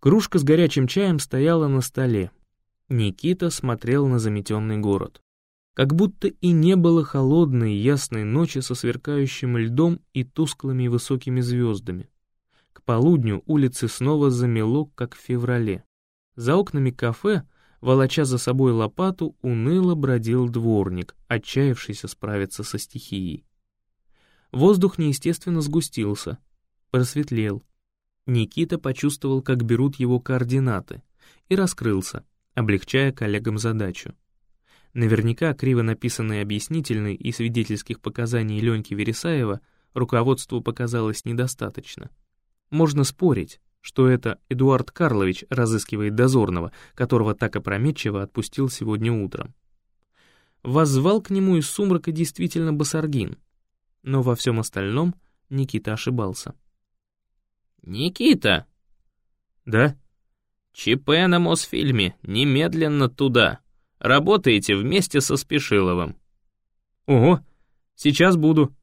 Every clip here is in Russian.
Кружка с горячим чаем стояла на столе. Никита смотрел на заметенный город. Как будто и не было холодной ясной ночи со сверкающим льдом и тусклыми высокими звездами. К полудню улицы снова замело, как в феврале. За окнами кафе, волоча за собой лопату, уныло бродил дворник, отчаявшийся справиться со стихией. Воздух неестественно сгустился, просветлел. Никита почувствовал, как берут его координаты, и раскрылся, облегчая коллегам задачу. Наверняка криво написанные объяснительные и свидетельских показаний Леньки Вересаева руководству показалось недостаточно. Можно спорить, что это Эдуард Карлович разыскивает дозорного, которого так опрометчиво отпустил сегодня утром. Воззвал к нему из сумрака действительно Басаргин, но во всем остальном Никита ошибался. «Никита!» «Да?» «ЧП на Мосфильме, немедленно туда. Работаете вместе со Спешиловым». «Ого, сейчас буду».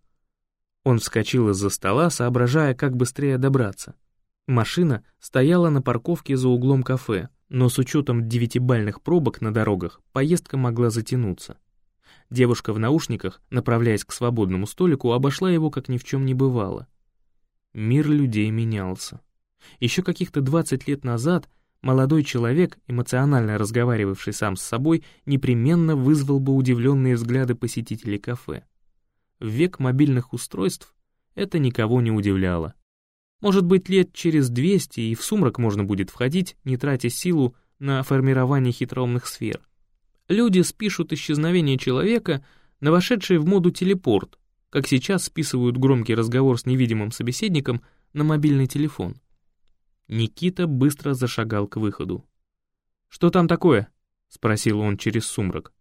Он вскочил из-за стола, соображая, как быстрее добраться. Машина стояла на парковке за углом кафе, но с учетом девятибальных пробок на дорогах поездка могла затянуться. Девушка в наушниках, направляясь к свободному столику, обошла его, как ни в чем не бывало. Мир людей менялся. Еще каких-то 20 лет назад молодой человек, эмоционально разговаривавший сам с собой, непременно вызвал бы удивленные взгляды посетителей кафе. В век мобильных устройств это никого не удивляло. Может быть, лет через 200 и в сумрак можно будет входить, не тратя силу на формирование хитроумных сфер. Люди спишут исчезновение человека на вошедший в моду телепорт, как сейчас списывают громкий разговор с невидимым собеседником на мобильный телефон. Никита быстро зашагал к выходу. «Что там такое?» — спросил он через сумрак.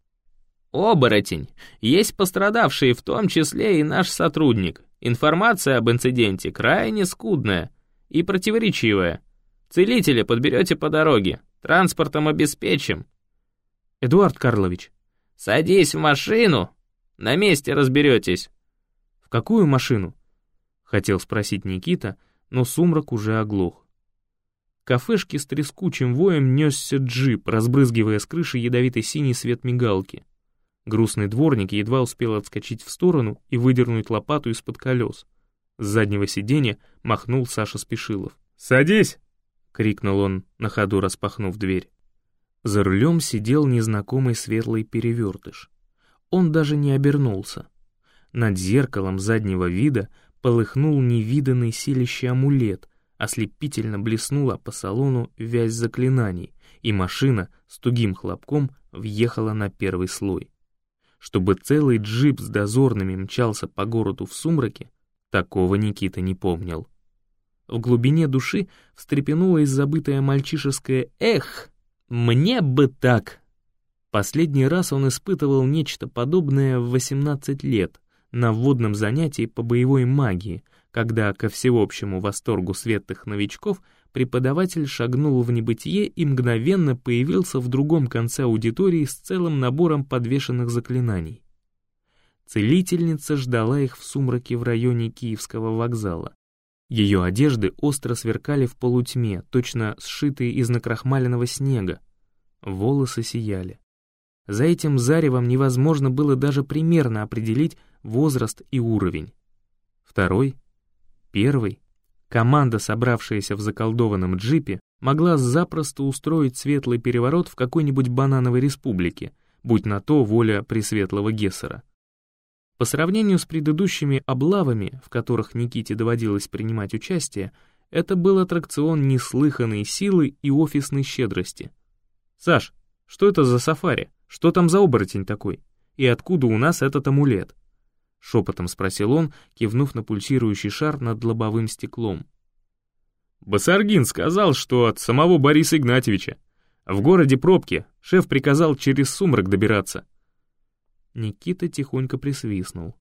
«Оборотень. Есть пострадавшие, в том числе и наш сотрудник. Информация об инциденте крайне скудная и противоречивая. Целителя подберете по дороге, транспортом обеспечим». «Эдуард Карлович». «Садись в машину, на месте разберетесь» какую машину?» — хотел спросить Никита, но сумрак уже оглох. К кафешке с трескучим воем несся джип, разбрызгивая с крыши ядовитый синий свет мигалки. Грустный дворник едва успел отскочить в сторону и выдернуть лопату из-под колес. С заднего сиденья махнул Саша Спешилов. «Садись!» — крикнул он, на ходу распахнув дверь. За рулем сидел незнакомый светлый перевертыш. Он даже не обернулся. Над зеркалом заднего вида полыхнул невиданный силищий амулет, ослепительно блеснула по салону вязь заклинаний, и машина с тугим хлопком въехала на первый слой. Чтобы целый джип с дозорными мчался по городу в сумраке, такого Никита не помнил. В глубине души встрепенулось забытое мальчишеское «Эх, мне бы так!» Последний раз он испытывал нечто подобное в 18 лет, на вводном занятии по боевой магии, когда, ко всеобщему восторгу светлых новичков, преподаватель шагнул в небытие и мгновенно появился в другом конце аудитории с целым набором подвешенных заклинаний. Целительница ждала их в сумраке в районе Киевского вокзала. Ее одежды остро сверкали в полутьме, точно сшитые из накрахмаленного снега. Волосы сияли. За этим заревом невозможно было даже примерно определить возраст и уровень. Второй, первый, команда, собравшаяся в заколдованном джипе, могла запросто устроить светлый переворот в какой-нибудь банановой республике, будь на то воля Пресветлого Гессера. По сравнению с предыдущими облавами, в которых Никите доводилось принимать участие, это был аттракцион неслыханной силы и офисной щедрости. «Саш, что это за сафари? Что там за оборотень такой? И откуда у нас этот амулет?» Шепотом спросил он, кивнув на пульсирующий шар над лобовым стеклом. «Басаргин сказал, что от самого Бориса Игнатьевича. В городе пробки, шеф приказал через сумрак добираться». Никита тихонько присвистнул.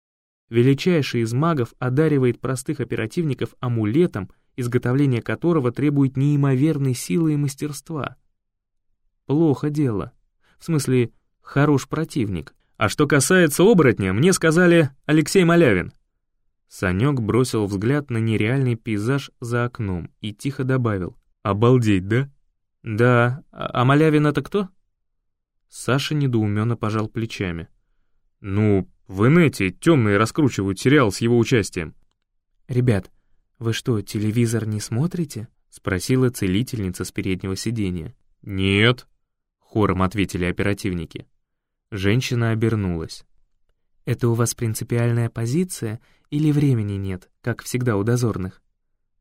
Величайший из магов одаривает простых оперативников амулетом, изготовление которого требует неимоверной силы и мастерства. Плохо дело. В смысле, хорош противник, а что касается оборотня, мне сказали Алексей Малявин». Санек бросил взгляд на нереальный пейзаж за окном и тихо добавил. Обалдеть, да? Да, а, а Малявин это кто? Саша недоуменно пожал плечами. Ну, в инете темные раскручивают сериал с его участием. Ребят, вы что, телевизор не смотрите? Спросила целительница с переднего сиденья. Нет, хором ответили оперативники. Женщина обернулась. «Это у вас принципиальная позиция или времени нет, как всегда у дозорных?»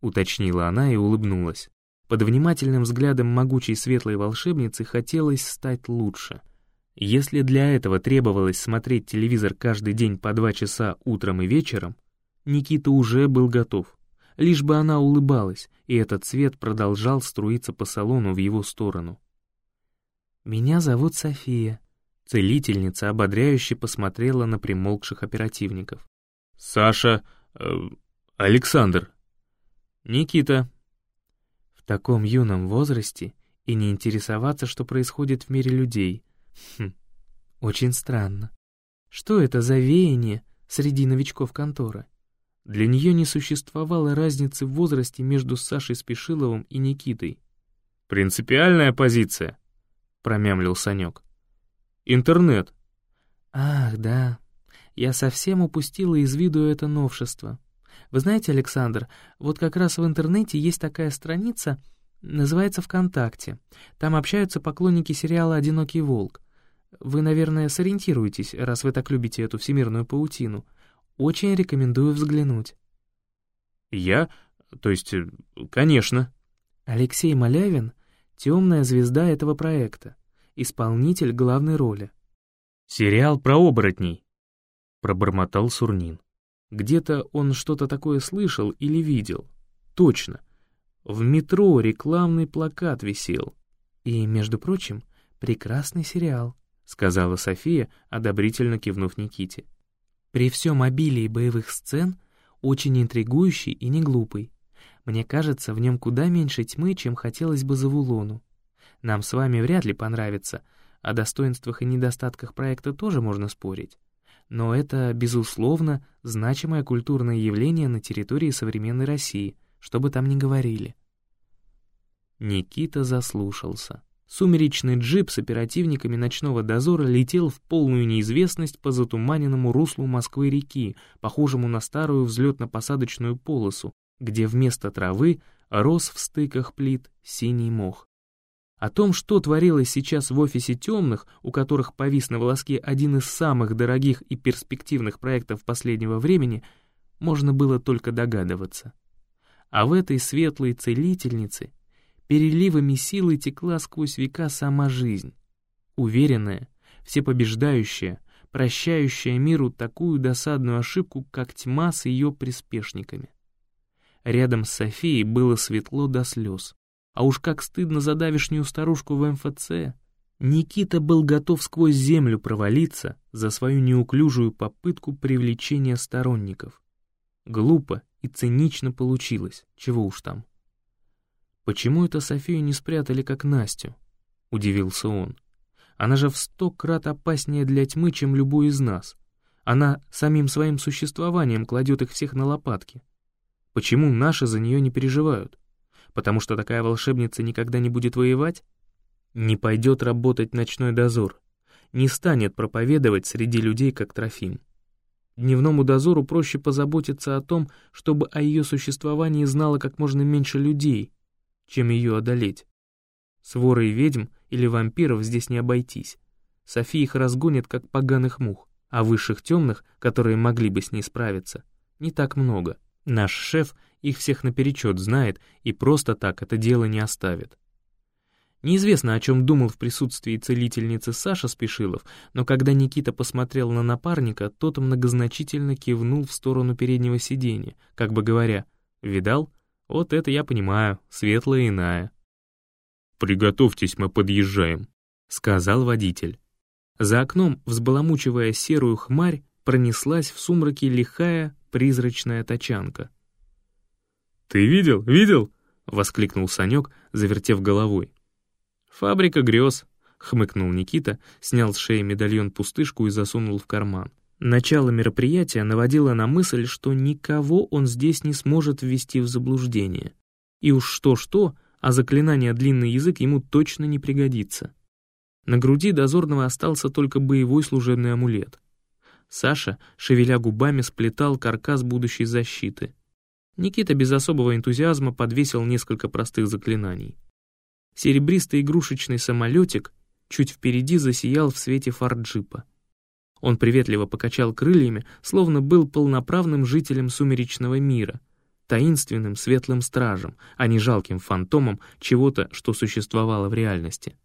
Уточнила она и улыбнулась. Под внимательным взглядом могучей светлой волшебницы хотелось стать лучше. Если для этого требовалось смотреть телевизор каждый день по два часа утром и вечером, Никита уже был готов. Лишь бы она улыбалась, и этот свет продолжал струиться по салону в его сторону. «Меня зовут София». Целительница ободряюще посмотрела на примолкших оперативников. «Саша... Э, Александр». «Никита». В таком юном возрасте и не интересоваться, что происходит в мире людей. Хм, очень странно. Что это за веяние среди новичков конторы? Для нее не существовало разницы в возрасте между Сашей Спешиловым и Никитой. «Принципиальная позиция», — промямлил Санек. «Интернет». «Ах, да. Я совсем упустила из виду это новшество. Вы знаете, Александр, вот как раз в интернете есть такая страница, называется ВКонтакте. Там общаются поклонники сериала «Одинокий волк». Вы, наверное, сориентируетесь, раз вы так любите эту всемирную паутину. Очень рекомендую взглянуть». «Я? То есть, конечно». Алексей Малявин темная звезда этого проекта, исполнитель главной роли. «Сериал про оборотней», — пробормотал Сурнин. Где-то он что-то такое слышал или видел. Точно. В метро рекламный плакат висел. И, между прочим, прекрасный сериал, сказала София, одобрительно кивнув Никите. При всем обилии боевых сцен очень интригующий и не глупый. Мне кажется, в нем куда меньше тьмы, чем хотелось бы Завулону. Нам с вами вряд ли понравится, о достоинствах и недостатках проекта тоже можно спорить. Но это, безусловно, значимое культурное явление на территории современной России, что бы там ни говорили. Никита заслушался. Сумеречный джип с оперативниками ночного дозора летел в полную неизвестность по затуманенному руслу Москвы-реки, похожему на старую взлетно-посадочную полосу, где вместо травы рос в стыках плит синий мох. О том, что творилось сейчас в офисе темных, у которых повис на волоске один из самых дорогих и перспективных проектов последнего времени, можно было только догадываться. А в этой светлой целительнице переливами силы текла сквозь века сама жизнь, уверенная, всепобеждающая, прощающая миру такую досадную ошибку, как тьма с ее приспешниками. Рядом с Софией было светло до слез. А уж как стыдно за давишнюю старушку в МФЦ. Никита был готов сквозь землю провалиться за свою неуклюжую попытку привлечения сторонников. Глупо и цинично получилось, чего уж там. «Почему это Софию не спрятали, как Настю?» — удивился он. «Она же в сто крат опаснее для тьмы, чем любой из нас. Она самим своим существованием кладет их всех на лопатки. Почему наши за нее не переживают? Потому что такая волшебница никогда не будет воевать? Не пойдет работать ночной дозор, не станет проповедовать среди людей, как Трофим. Дневному дозору проще позаботиться о том, чтобы о ее существовании знало как можно меньше людей, чем ее одолеть. С ворой ведьм или вампиров здесь не обойтись. София их разгонит, как поганых мух, а высших темных, которые могли бы с ней справиться, не так много. Наш шеф их всех наперечет знает и просто так это дело не оставит. Неизвестно, о чем думал в присутствии целительницы Саша Спешилов, но когда Никита посмотрел на напарника, тот многозначительно кивнул в сторону переднего сиденья, как бы говоря, «Видал? Вот это я понимаю, светлая иная». «Приготовьтесь, мы подъезжаем», — сказал водитель. За окном, взбаламучивая серую хмарь, пронеслась в сумраке лихая призрачная тачанка. «Ты видел, видел?» — воскликнул Санек, завертев головой. «Фабрика грез», — хмыкнул Никита, снял с шеи медальон-пустышку и засунул в карман. Начало мероприятия наводило на мысль, что никого он здесь не сможет ввести в заблуждение. И уж что-что, а заклинание «длинный язык» ему точно не пригодится. На груди дозорного остался только боевой служебный амулет. Саша, шевеля губами, сплетал каркас будущей защиты. Никита без особого энтузиазма подвесил несколько простых заклинаний. Серебристый игрушечный самолетик чуть впереди засиял в свете фар джипа. Он приветливо покачал крыльями, словно был полноправным жителем сумеречного мира, таинственным светлым стражем, а не жалким фантомом чего-то, что существовало в реальности.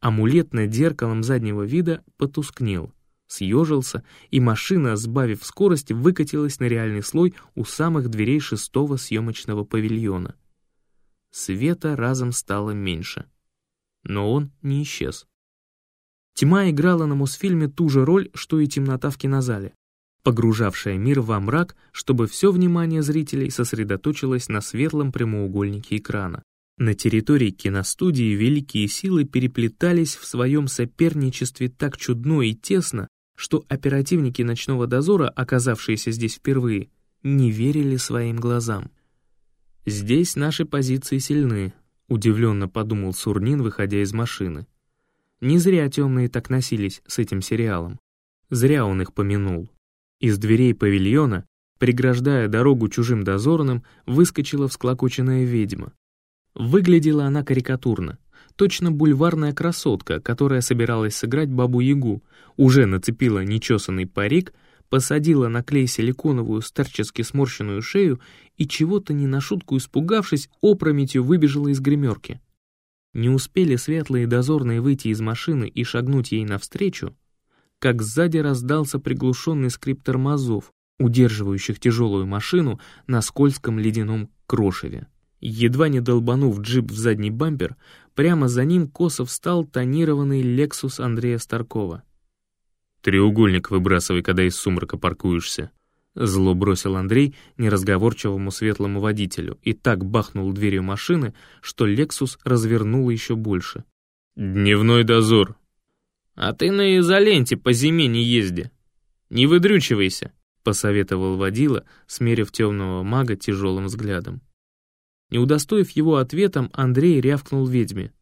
Амулет над зеркалом заднего вида потускнел, съежился, и машина, сбавив скорость, выкатилась на реальный слой у самых дверей шестого съемочного павильона. Света разом стало меньше. Но он не исчез. Тьма играла на Мосфильме ту же роль, что и темнота в кинозале, погружавшая мир во мрак, чтобы все внимание зрителей сосредоточилось на светлом прямоугольнике экрана. На территории киностудии великие силы переплетались в своем соперничестве так чудно и тесно, что оперативники ночного дозора, оказавшиеся здесь впервые, не верили своим глазам. «Здесь наши позиции сильны», — удивленно подумал Сурнин, выходя из машины. Не зря темные так носились с этим сериалом. Зря он их помянул. Из дверей павильона, преграждая дорогу чужим дозорным, выскочила всклокоченная ведьма. Выглядела она карикатурно. Точно бульварная красотка, которая собиралась сыграть бабу-ягу, уже нацепила нечесанный парик, посадила на клей силиконовую старчески сморщенную шею и чего-то не на шутку испугавшись, опрометью выбежала из гримерки. Не успели светлые дозорные выйти из машины и шагнуть ей навстречу, как сзади раздался приглушенный скрип тормозов, удерживающих тяжелую машину на скользком ледяном крошеве. Едва не долбанув джип в задний бампер, прямо за ним косо встал тонированный «Лексус» Андрея Старкова. «Треугольник выбрасывай, когда из сумрака паркуешься», Зло бросил Андрей неразговорчивому светлому водителю и так бахнул дверью машины, что «Лексус» развернул еще больше. «Дневной дозор». «А ты на изоленте по зиме не езди. Не выдрючивайся», — посоветовал водила, смерив темного мага тяжелым взглядом. Не удостоив его ответом, Андрей рявкнул ведьме.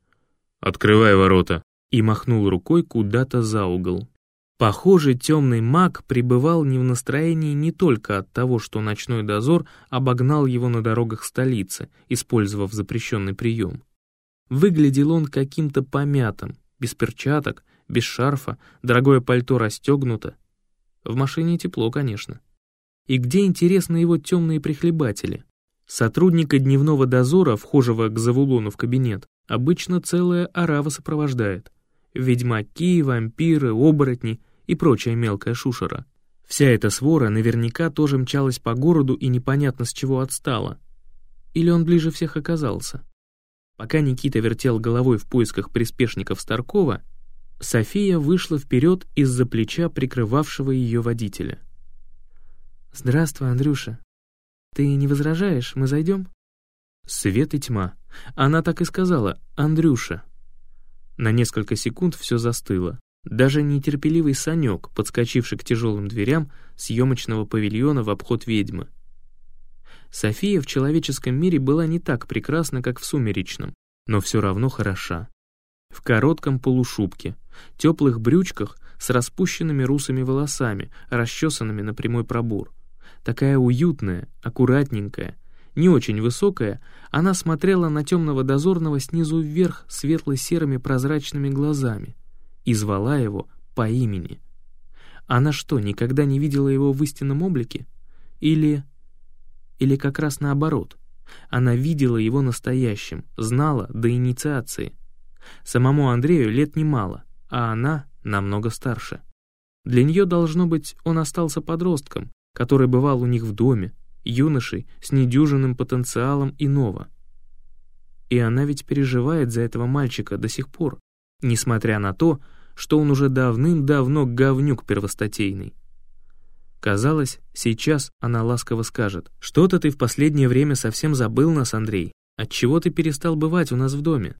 «Открывай ворота!» и махнул рукой куда-то за угол. Похоже, темный маг пребывал не в настроении не только от того, что ночной дозор обогнал его на дорогах столицы, использовав запрещенный прием. Выглядел он каким-то помятым, без перчаток, без шарфа, дорогое пальто расстегнуто. В машине тепло, конечно. И где, интересно, его темные прихлебатели? Сотрудника дневного дозора, вхожего к Завулону в кабинет, обычно целая орава сопровождает. Ведьмаки, вампиры, оборотни и прочая мелкая шушера. Вся эта свора наверняка тоже мчалась по городу и непонятно с чего отстала. Или он ближе всех оказался. Пока Никита вертел головой в поисках приспешников Старкова, София вышла вперед из-за плеча прикрывавшего ее водителя. «Здравствуй, Андрюша. Ты не возражаешь, мы зайдем?» Свет и тьма. Она так и сказала «Андрюша». На несколько секунд все застыло. Даже нетерпеливый Санек, подскочивший к тяжелым дверям съемочного павильона в обход ведьмы. София в человеческом мире была не так прекрасна, как в сумеречном, но все равно хороша. В коротком полушубке, теплых брючках с распущенными русыми волосами, расчесанными на прямой пробор. Такая уютная, аккуратненькая, не очень высокая, она смотрела на темного дозорного снизу вверх светло-серыми прозрачными глазами — и звала его по имени. Она что, никогда не видела его в истинном облике? Или... Или как раз наоборот? Она видела его настоящим, знала до инициации. Самому Андрею лет немало, а она намного старше. Для нее, должно быть, он остался подростком, который бывал у них в доме, юношей с недюжинным потенциалом иного. И она ведь переживает за этого мальчика до сих пор, несмотря на то, что он уже давным-давно говнюк первостатейный. Казалось, сейчас она ласково скажет, «Что-то ты в последнее время совсем забыл нас, Андрей. Отчего ты перестал бывать у нас в доме?»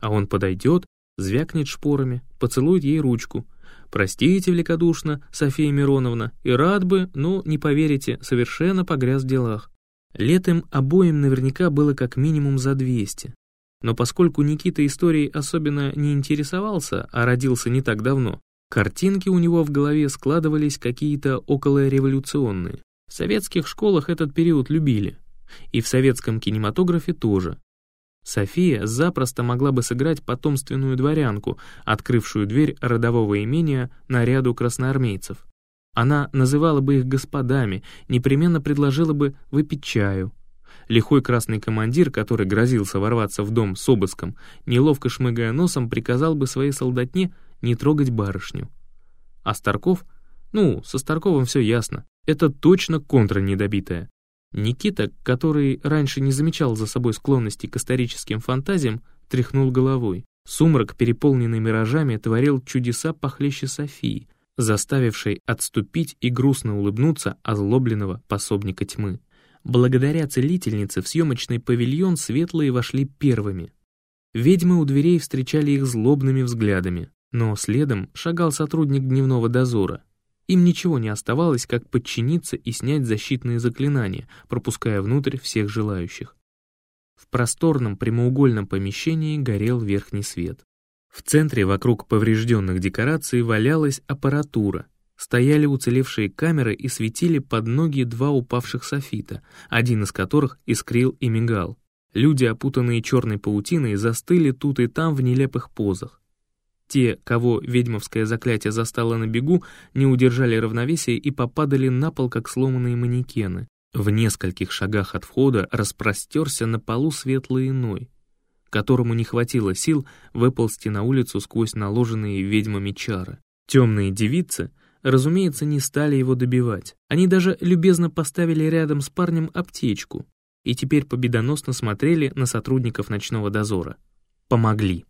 А он подойдет, звякнет шпорами, поцелует ей ручку. «Простите великодушно, София Мироновна, и рад бы, но, не поверите, совершенно погряз в делах». Летом обоим наверняка было как минимум за 200. Но поскольку Никита историей особенно не интересовался, а родился не так давно, картинки у него в голове складывались какие-то околореволюционные. В советских школах этот период любили. И в советском кинематографе тоже. София запросто могла бы сыграть потомственную дворянку, открывшую дверь родового имения наряду красноармейцев. Она называла бы их господами, непременно предложила бы выпить чаю. Лихой красный командир, который грозился ворваться в дом с обыском, неловко шмыгая носом, приказал бы своей солдатне не трогать барышню. А Старков? Ну, со Старковым все ясно. Это точно контра недобитая. Никита, который раньше не замечал за собой склонности к историческим фантазиям, тряхнул головой. Сумрак, переполненный миражами, творил чудеса похлеще Софии, заставившей отступить и грустно улыбнуться озлобленного пособника тьмы. Благодаря целительнице в съемочный павильон светлые вошли первыми. Ведьмы у дверей встречали их злобными взглядами, но следом шагал сотрудник дневного дозора, им ничего не оставалось, как подчиниться и снять защитные заклинания, пропуская внутрь всех желающих. В просторном прямоугольном помещении горел верхний свет. В центре вокруг поврежденных декораций валялась аппаратура. Стояли уцелевшие камеры и светили под ноги два упавших софита, один из которых искрил и мигал. Люди, опутанные черной паутиной, застыли тут и там в нелепых позах. Те, кого ведьмовское заклятие застало на бегу, не удержали равновесия и попадали на пол, как сломанные манекены. В нескольких шагах от входа распростерся на полу светлый иной, которому не хватило сил выползти на улицу сквозь наложенные ведьмами чары. Темные девицы, разумеется, не стали его добивать. Они даже любезно поставили рядом с парнем аптечку и теперь победоносно смотрели на сотрудников ночного дозора. Помогли.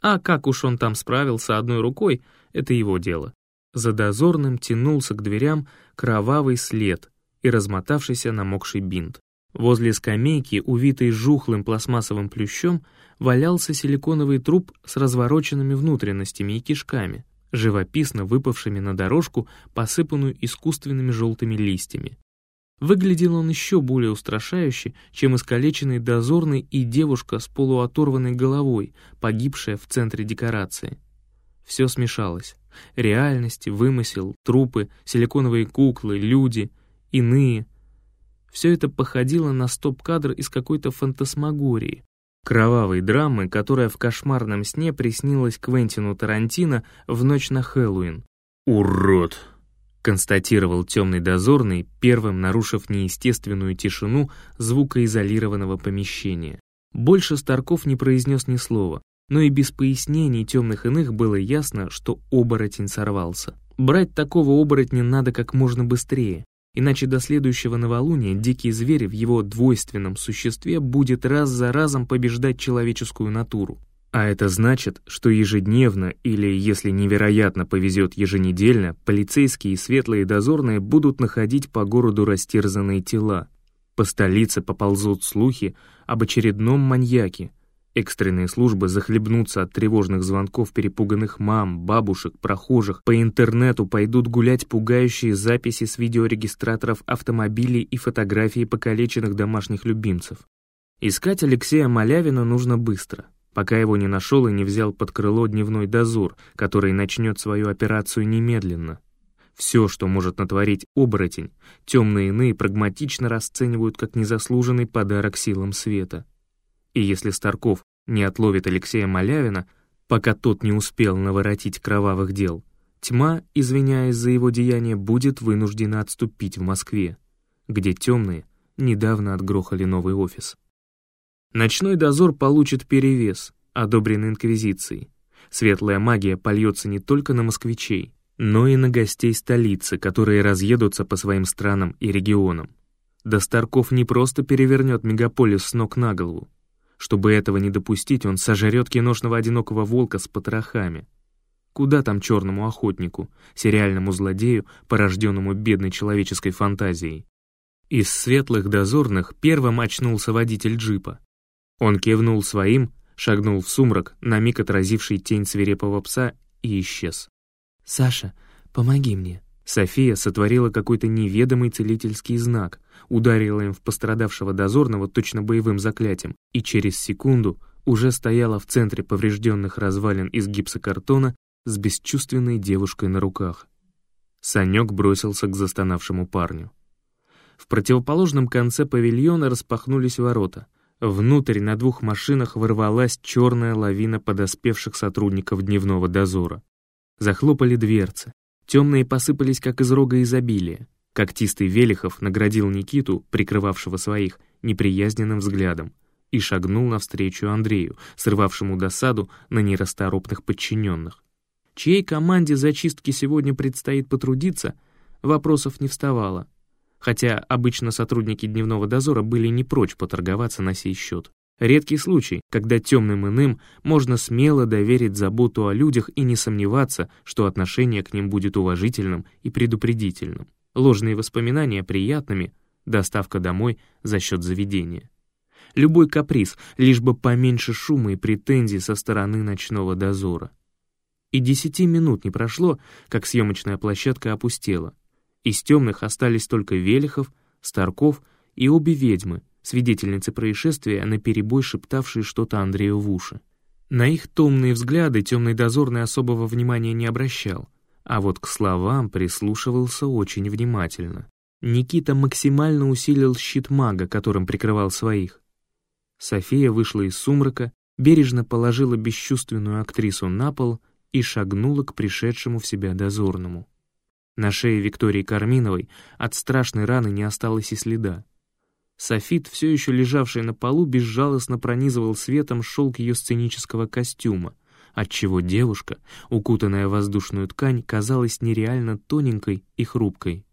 А как уж он там справился одной рукой, это его дело. За дозорным тянулся к дверям кровавый след и размотавшийся намокший бинт. Возле скамейки, увитой жухлым пластмассовым плющом, валялся силиконовый труп с развороченными внутренностями и кишками, живописно выпавшими на дорожку, посыпанную искусственными желтыми листьями. Выглядел он еще более устрашающе, чем искалеченный дозорный и девушка с полуоторванной головой, погибшая в центре декорации. Все смешалось. Реальность, вымысел, трупы, силиконовые куклы, люди, иные. Все это походило на стоп-кадр из какой-то фантасмагории. Кровавой драмы, которая в кошмарном сне приснилась Квентину Тарантино в ночь на Хэллоуин. «Урод!» Констатировал темный дозорный, первым нарушив неестественную тишину звукоизолированного помещения. Больше Старков не произнес ни слова, но и без пояснений темных иных было ясно, что оборотень сорвался. Брать такого оборотня надо как можно быстрее, иначе до следующего новолуния дикий зверь в его двойственном существе будет раз за разом побеждать человеческую натуру. А это значит, что ежедневно или, если невероятно повезет еженедельно, полицейские и светлые дозорные будут находить по городу растерзанные тела. По столице поползут слухи об очередном маньяке. Экстренные службы захлебнутся от тревожных звонков перепуганных мам, бабушек, прохожих. По интернету пойдут гулять пугающие записи с видеорегистраторов автомобилей и фотографии покалеченных домашних любимцев. Искать Алексея Малявина нужно быстро пока его не нашел и не взял под крыло дневной дозор, который начнет свою операцию немедленно. Все, что может натворить оборотень, темные иные прагматично расценивают как незаслуженный подарок силам света. И если Старков не отловит Алексея Малявина, пока тот не успел наворотить кровавых дел, тьма, извиняясь за его деяние, будет вынуждена отступить в Москве, где темные недавно отгрохали новый офис. Ночной дозор получит перевес, одобренный Инквизицией. Светлая магия польется не только на москвичей, но и на гостей столицы, которые разъедутся по своим странам и регионам. Да Старков не просто перевернет мегаполис с ног на голову. Чтобы этого не допустить, он сожрет киношного одинокого волка с потрохами. Куда там черному охотнику, сериальному злодею, порожденному бедной человеческой фантазией? Из светлых дозорных первым очнулся водитель джипа. Он кивнул своим, шагнул в сумрак, на миг отразивший тень свирепого пса, и исчез. «Саша, помоги мне». София сотворила какой-то неведомый целительский знак, ударила им в пострадавшего дозорного точно боевым заклятием, и через секунду уже стояла в центре поврежденных развалин из гипсокартона с бесчувственной девушкой на руках. Санек бросился к застонавшему парню. В противоположном конце павильона распахнулись ворота. Внутрь на двух машинах ворвалась черная лавина подоспевших сотрудников дневного дозора. Захлопали дверцы. Темные посыпались, как из рога изобилия. Когтистый Велихов наградил Никиту, прикрывавшего своих, неприязненным взглядом, и шагнул навстречу Андрею, срывавшему досаду на нерасторопных подчиненных. Чьей команде зачистки сегодня предстоит потрудиться, вопросов не вставало, хотя обычно сотрудники дневного дозора были не прочь поторговаться на сей счет. Редкий случай, когда темным иным можно смело доверить заботу о людях и не сомневаться, что отношение к ним будет уважительным и предупредительным. Ложные воспоминания приятными, доставка домой за счет заведения. Любой каприз, лишь бы поменьше шума и претензий со стороны ночного дозора. И десяти минут не прошло, как съемочная площадка опустела. Из темных остались только Велихов, Старков и обе ведьмы, свидетельницы происшествия, наперебой шептавшие что-то Андрею в уши. На их томные взгляды темный дозорный особого внимания не обращал, а вот к словам прислушивался очень внимательно. Никита максимально усилил щит мага, которым прикрывал своих. София вышла из сумрака, бережно положила бесчувственную актрису на пол и шагнула к пришедшему в себя дозорному. На шее Виктории Карминовой от страшной раны не осталось и следа. Софит, все еще лежавший на полу, безжалостно пронизывал светом шелк ее сценического костюма, отчего девушка, укутанная в воздушную ткань, казалась нереально тоненькой и хрупкой.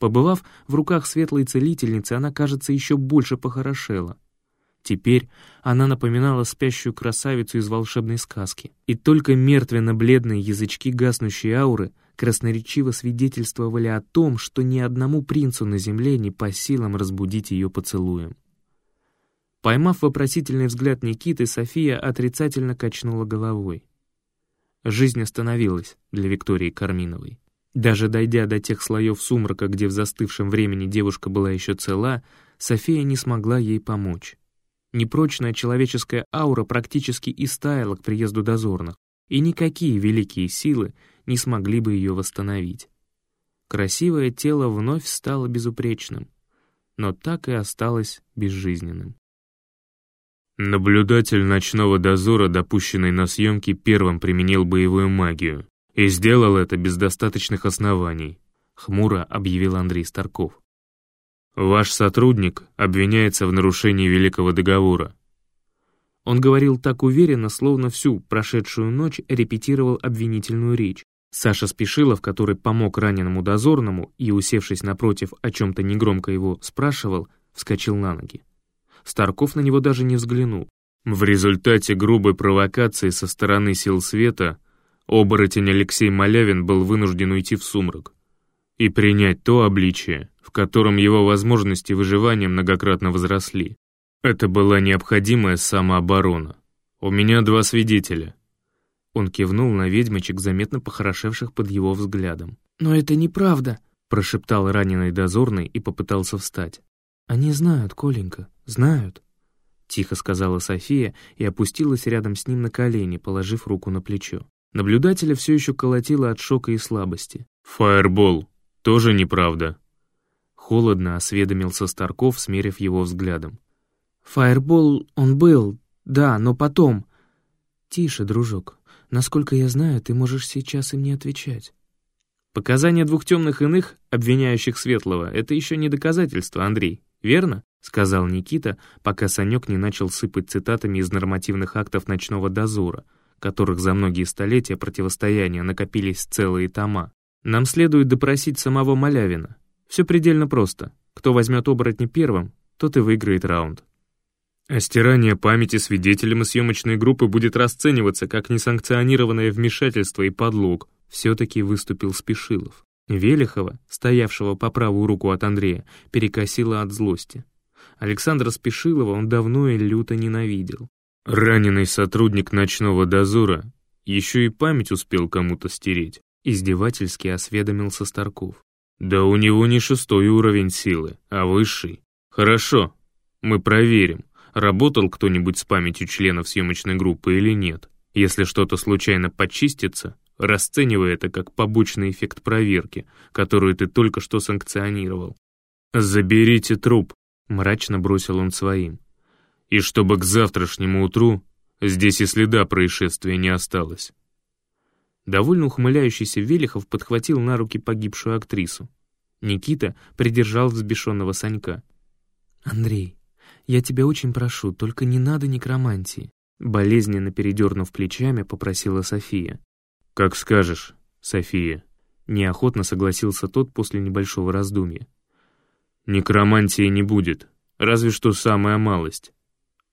Побывав в руках светлой целительницы, она, кажется, еще больше похорошела — Теперь она напоминала спящую красавицу из волшебной сказки, и только мертвенно-бледные язычки гаснущей ауры красноречиво свидетельствовали о том, что ни одному принцу на земле не по силам разбудить ее поцелуем. Поймав вопросительный взгляд Никиты, София отрицательно качнула головой. Жизнь остановилась для Виктории Карминовой. Даже дойдя до тех слоев сумрака, где в застывшем времени девушка была еще цела, София не смогла ей помочь. Непрочная человеческая аура практически истаяла к приезду дозорных, и никакие великие силы не смогли бы ее восстановить. Красивое тело вновь стало безупречным, но так и осталось безжизненным. Наблюдатель ночного дозора, допущенный на съемки, первым применил боевую магию и сделал это без достаточных оснований, хмуро объявил Андрей Старков. Ваш сотрудник обвиняется в нарушении Великого договора. Он говорил так уверенно, словно всю прошедшую ночь репетировал обвинительную речь. Саша Спешилов, который помог раненому дозорному и, усевшись напротив, о чем-то негромко его спрашивал, вскочил на ноги. Старков на него даже не взглянул. В результате грубой провокации со стороны сил света оборотень Алексей Малявин был вынужден уйти в сумрак и принять то обличие, в котором его возможности выживания многократно возросли. Это была необходимая самооборона. У меня два свидетеля. Он кивнул на ведьмочек, заметно похорошевших под его взглядом. «Но это неправда», — прошептал раненый дозорный и попытался встать. «Они знают, Коленька, знают», — тихо сказала София и опустилась рядом с ним на колени, положив руку на плечо. Наблюдателя все еще колотило от шока и слабости. «Фаербол», «Тоже неправда». Холодно осведомился Старков, смерив его взглядом. «Фаербол он был, да, но потом...» «Тише, дружок. Насколько я знаю, ты можешь сейчас им не отвечать». Показания двух темных иных, обвиняющих Светлого, это еще не доказательство, Андрей, верно? Сказал Никита, пока Санек не начал сыпать цитатами из нормативных актов ночного дозора, которых за многие столетия противостояния накопились целые тома. Нам следует допросить самого Малявина. Все предельно просто. Кто возьмет оборотня первым, тот и выиграет раунд. А стирание памяти свидетелям и съемочной группы будет расцениваться как несанкционированное вмешательство и подлог. Все-таки выступил Спешилов. Велихова, стоявшего по правую руку от Андрея, перекосило от злости. Александра Спешилова он давно и люто ненавидел. Раненый сотрудник ночного дозора еще и память успел кому-то стереть. Издевательски осведомился Старков. «Да у него не шестой уровень силы, а высший. Хорошо, мы проверим. Работал кто-нибудь с памятью членов съемочной группы или нет. Если что-то случайно почистится, расценивай это как побочный эффект проверки, которую ты только что санкционировал. «Заберите труп», — мрачно бросил он своим. «И чтобы к завтрашнему утру здесь и следа происшествия не осталось». Довольно ухмыляющийся Велихов подхватил на руки погибшую актрису. Никита придержал взбешенного Санька. «Андрей, я тебя очень прошу, только не надо некромантии», болезненно передернув плечами, попросила София. «Как скажешь, София», неохотно согласился тот после небольшого раздумья. «Некромантии не будет, разве что самая малость.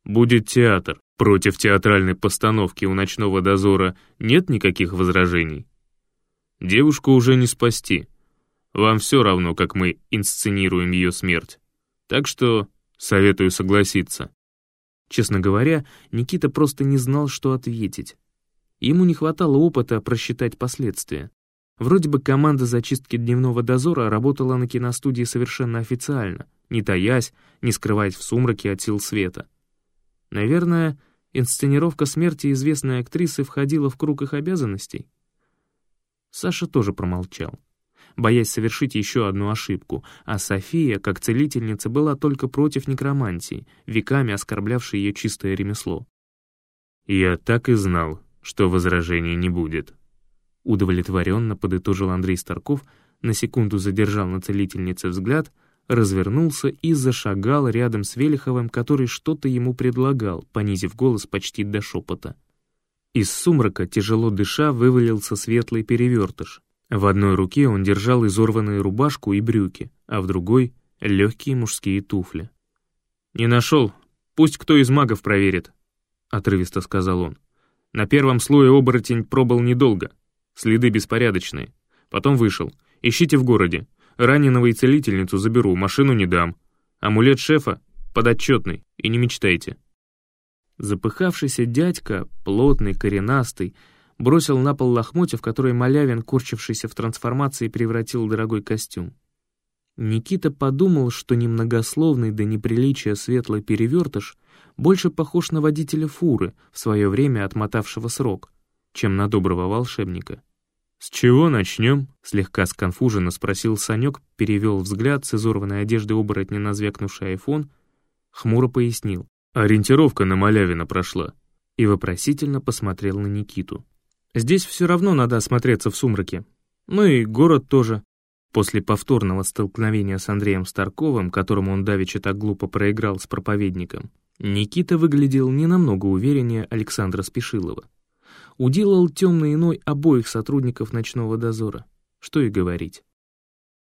Будет театр. Против театральной постановки у ночного дозора нет никаких возражений? Девушку уже не спасти. Вам все равно, как мы инсценируем ее смерть. Так что советую согласиться. Честно говоря, Никита просто не знал, что ответить. Ему не хватало опыта просчитать последствия. Вроде бы команда зачистки дневного дозора работала на киностудии совершенно официально, не таясь, не скрываясь в сумраке от сил света. Наверное, инсценировка смерти известной актрисы входила в круг их обязанностей. Саша тоже промолчал, боясь совершить еще одну ошибку, а София, как целительница, была только против некромантии, веками оскорблявшей ее чистое ремесло. «Я так и знал, что возражений не будет», — удовлетворенно подытожил Андрей Старков, на секунду задержал на целительнице взгляд — развернулся и зашагал рядом с Велиховым, который что-то ему предлагал, понизив голос почти до шепота. Из сумрака, тяжело дыша, вывалился светлый перевертыш. В одной руке он держал изорванную рубашку и брюки, а в другой — легкие мужские туфли. «Не нашел. Пусть кто из магов проверит», — отрывисто сказал он. «На первом слое оборотень пробыл недолго. Следы беспорядочные. Потом вышел. Ищите в городе. Раненого и целительницу заберу, машину не дам. Амулет шефа подотчетный, и не мечтайте». Запыхавшийся дядька, плотный, коренастый, бросил на пол лохмотья, в которые Малявин, корчившийся в трансформации, превратил дорогой костюм. Никита подумал, что немногословный до неприличия светлый перевертыш больше похож на водителя фуры, в свое время отмотавшего срок, чем на доброго волшебника. «С чего начнем?» — слегка сконфуженно спросил Санек, перевел взгляд с изорванной одежды оборотня на звякнувший айфон, хмуро пояснил. «Ориентировка на Малявина прошла». И вопросительно посмотрел на Никиту. «Здесь все равно надо осмотреться в сумраке. Ну и город тоже». После повторного столкновения с Андреем Старковым, которому он давеча так глупо проиграл с проповедником, Никита выглядел не намного увереннее Александра Спешилова уделал темный иной обоих сотрудников ночного дозора. Что и говорить.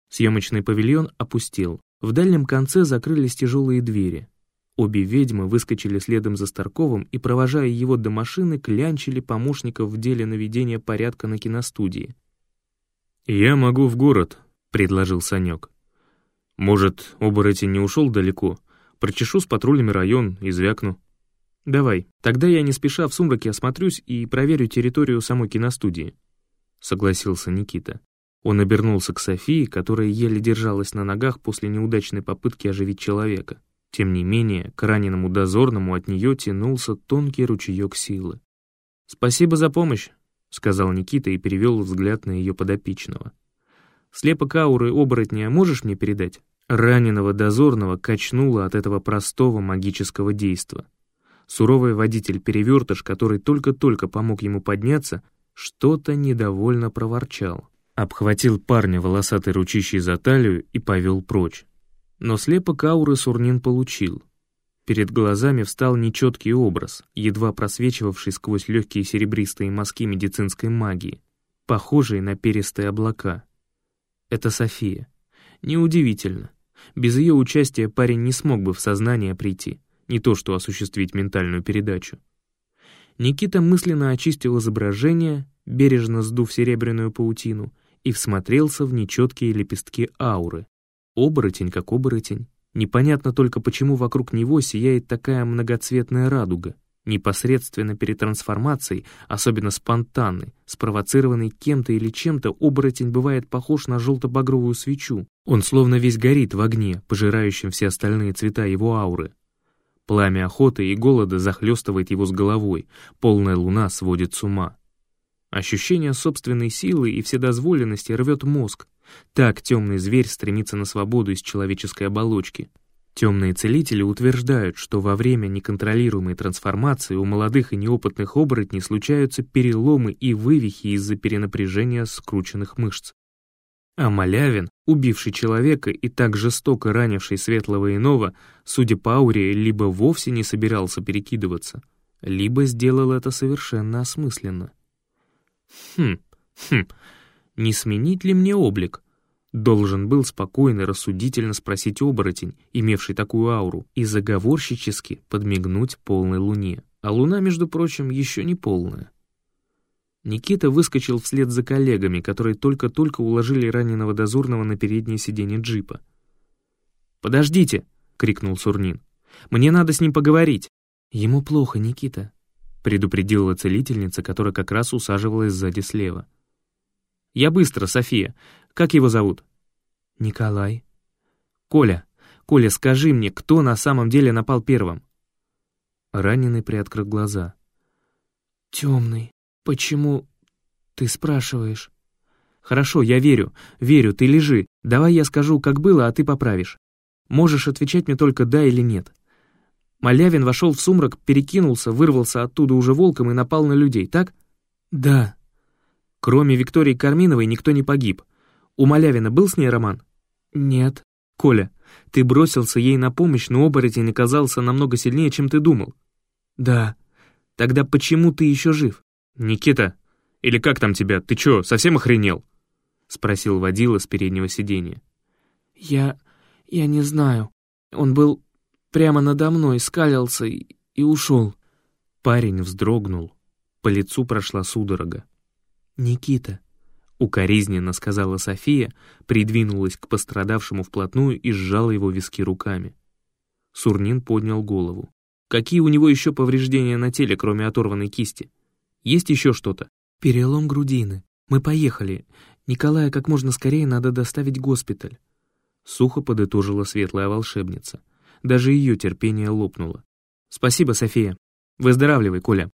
Съемочный павильон опустел. В дальнем конце закрылись тяжелые двери. Обе ведьмы выскочили следом за Старковым и, провожая его до машины, клянчили помощников в деле наведения порядка на киностудии. «Я могу в город», — предложил Санек. «Может, оборотень не ушел далеко? Прочешу с патрулями район и звякну». «Давай, тогда я не спеша в сумраке осмотрюсь и проверю территорию самой киностудии», — согласился Никита. Он обернулся к Софии, которая еле держалась на ногах после неудачной попытки оживить человека. Тем не менее, к раненому дозорному от нее тянулся тонкий ручеек силы. «Спасибо за помощь», — сказал Никита и перевел взгляд на ее подопечного. «Слепок ауры оборотня можешь мне передать?» Раненого дозорного качнуло от этого простого магического действа. Суровый водитель-перевертыш, который только-только помог ему подняться, что-то недовольно проворчал. Обхватил парня волосатой ручищей за талию и повел прочь. Но слепок ауры Сурнин получил. Перед глазами встал нечеткий образ, едва просвечивавший сквозь легкие серебристые мазки медицинской магии, похожие на перистые облака. Это София. Неудивительно. Без ее участия парень не смог бы в сознание прийти не то что осуществить ментальную передачу. Никита мысленно очистил изображение, бережно сдув серебряную паутину, и всмотрелся в нечеткие лепестки ауры. Оборотень как оборотень. Непонятно только, почему вокруг него сияет такая многоцветная радуга. Непосредственно перед трансформацией, особенно спонтанной, спровоцированной кем-то или чем-то, оборотень бывает похож на желто-багровую свечу. Он словно весь горит в огне, пожирающем все остальные цвета его ауры. Пламя охоты и голода захлестывает его с головой, полная луна сводит с ума. Ощущение собственной силы и вседозволенности рвет мозг. Так темный зверь стремится на свободу из человеческой оболочки. Темные целители утверждают, что во время неконтролируемой трансформации у молодых и неопытных оборотней случаются переломы и вывихи из-за перенапряжения скрученных мышц. А Малявин, убивший человека и так жестоко ранивший светлого иного, судя по ауре, либо вовсе не собирался перекидываться, либо сделал это совершенно осмысленно. Хм, хм, не сменить ли мне облик? Должен был спокойно, рассудительно спросить оборотень, имевший такую ауру, и заговорщически подмигнуть полной луне. А луна, между прочим, еще не полная. Никита выскочил вслед за коллегами, которые только-только уложили раненого дозорного на переднее сиденье джипа. «Подождите!» — крикнул Сурнин. «Мне надо с ним поговорить!» «Ему плохо, Никита», — предупредила целительница, которая как раз усаживалась сзади слева. «Я быстро, София. Как его зовут?» «Николай». «Коля, Коля, скажи мне, кто на самом деле напал первым?» Раненый приоткрыл глаза. «Темный», «Почему ты спрашиваешь?» «Хорошо, я верю, верю, ты лежи. Давай я скажу, как было, а ты поправишь. Можешь отвечать мне только «да» или «нет». Малявин вошел в сумрак, перекинулся, вырвался оттуда уже волком и напал на людей, так? Да. Кроме Виктории Карминовой никто не погиб. У Малявина был с ней роман? Нет. Коля, ты бросился ей на помощь, но оборотень оказался намного сильнее, чем ты думал. Да. Тогда почему ты еще жив? «Никита, или как там тебя, ты чё, совсем охренел?» — спросил водила с переднего сиденья. «Я... я не знаю. Он был прямо надо мной, скалился и, и ушел». Парень вздрогнул. По лицу прошла судорога. «Никита», — укоризненно сказала София, придвинулась к пострадавшему вплотную и сжала его виски руками. Сурнин поднял голову. «Какие у него еще повреждения на теле, кроме оторванной кисти?» Есть еще что-то?» «Перелом грудины. Мы поехали. Николая как можно скорее надо доставить в госпиталь». Сухо подытожила светлая волшебница. Даже ее терпение лопнуло. «Спасибо, София. Выздоравливай, Коля».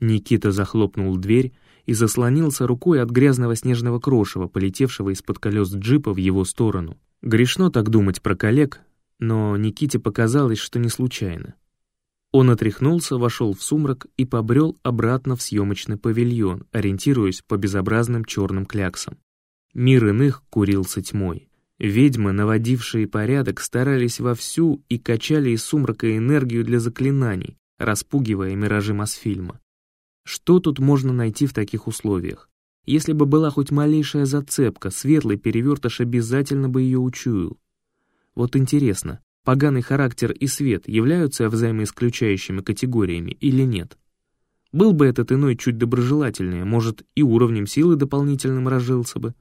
Никита захлопнул дверь и заслонился рукой от грязного снежного крошева, полетевшего из-под колес джипа в его сторону. Грешно так думать про коллег, но Никите показалось, что не случайно. Он отряхнулся, вошел в сумрак и побрел обратно в съемочный павильон, ориентируясь по безобразным черным кляксам. Мир иных курился тьмой. Ведьмы, наводившие порядок, старались вовсю и качали из сумрака энергию для заклинаний, распугивая миражи Мосфильма. Что тут можно найти в таких условиях? Если бы была хоть малейшая зацепка, светлый перевертыш обязательно бы ее учуял. Вот интересно, поганый характер и свет являются взаимоисключающими категориями или нет. Был бы этот иной чуть доброжелательнее, может, и уровнем силы дополнительным разжился бы.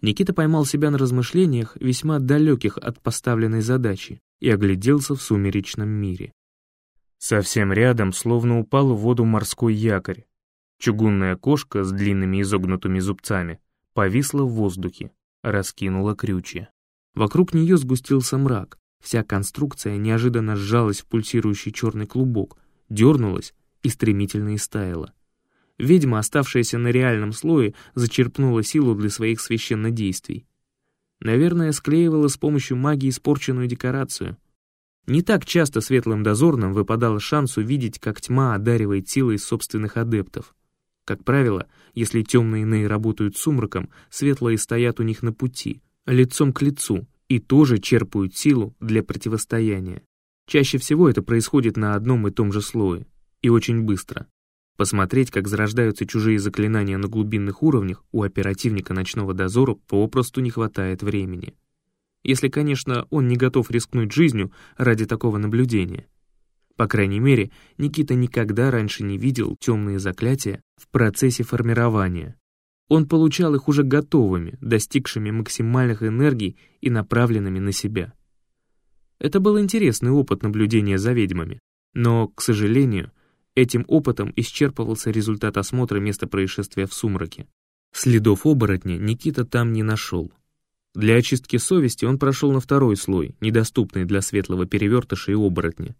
Никита поймал себя на размышлениях, весьма далеких от поставленной задачи, и огляделся в сумеречном мире. Совсем рядом словно упал в воду морской якорь. Чугунная кошка с длинными изогнутыми зубцами повисла в воздухе, раскинула крючья. Вокруг нее сгустился мрак, Вся конструкция неожиданно сжалась в пульсирующий черный клубок, дернулась и стремительно истаяла. Ведьма, оставшаяся на реальном слое, зачерпнула силу для своих священнодействий. Наверное, склеивала с помощью магии испорченную декорацию. Не так часто светлым дозорным выпадал шанс увидеть, как тьма одаривает силой собственных адептов. Как правило, если темные иные работают сумраком, светлые стоят у них на пути, лицом к лицу, и тоже черпают силу для противостояния. Чаще всего это происходит на одном и том же слое, и очень быстро. Посмотреть, как зарождаются чужие заклинания на глубинных уровнях, у оперативника ночного дозора попросту не хватает времени. Если, конечно, он не готов рискнуть жизнью ради такого наблюдения. По крайней мере, Никита никогда раньше не видел темные заклятия в процессе формирования. Он получал их уже готовыми, достигшими максимальных энергий и направленными на себя. Это был интересный опыт наблюдения за ведьмами, но, к сожалению, этим опытом исчерпывался результат осмотра места происшествия в сумраке. Следов оборотня Никита там не нашел. Для очистки совести он прошел на второй слой, недоступный для светлого перевертыша и оборотня.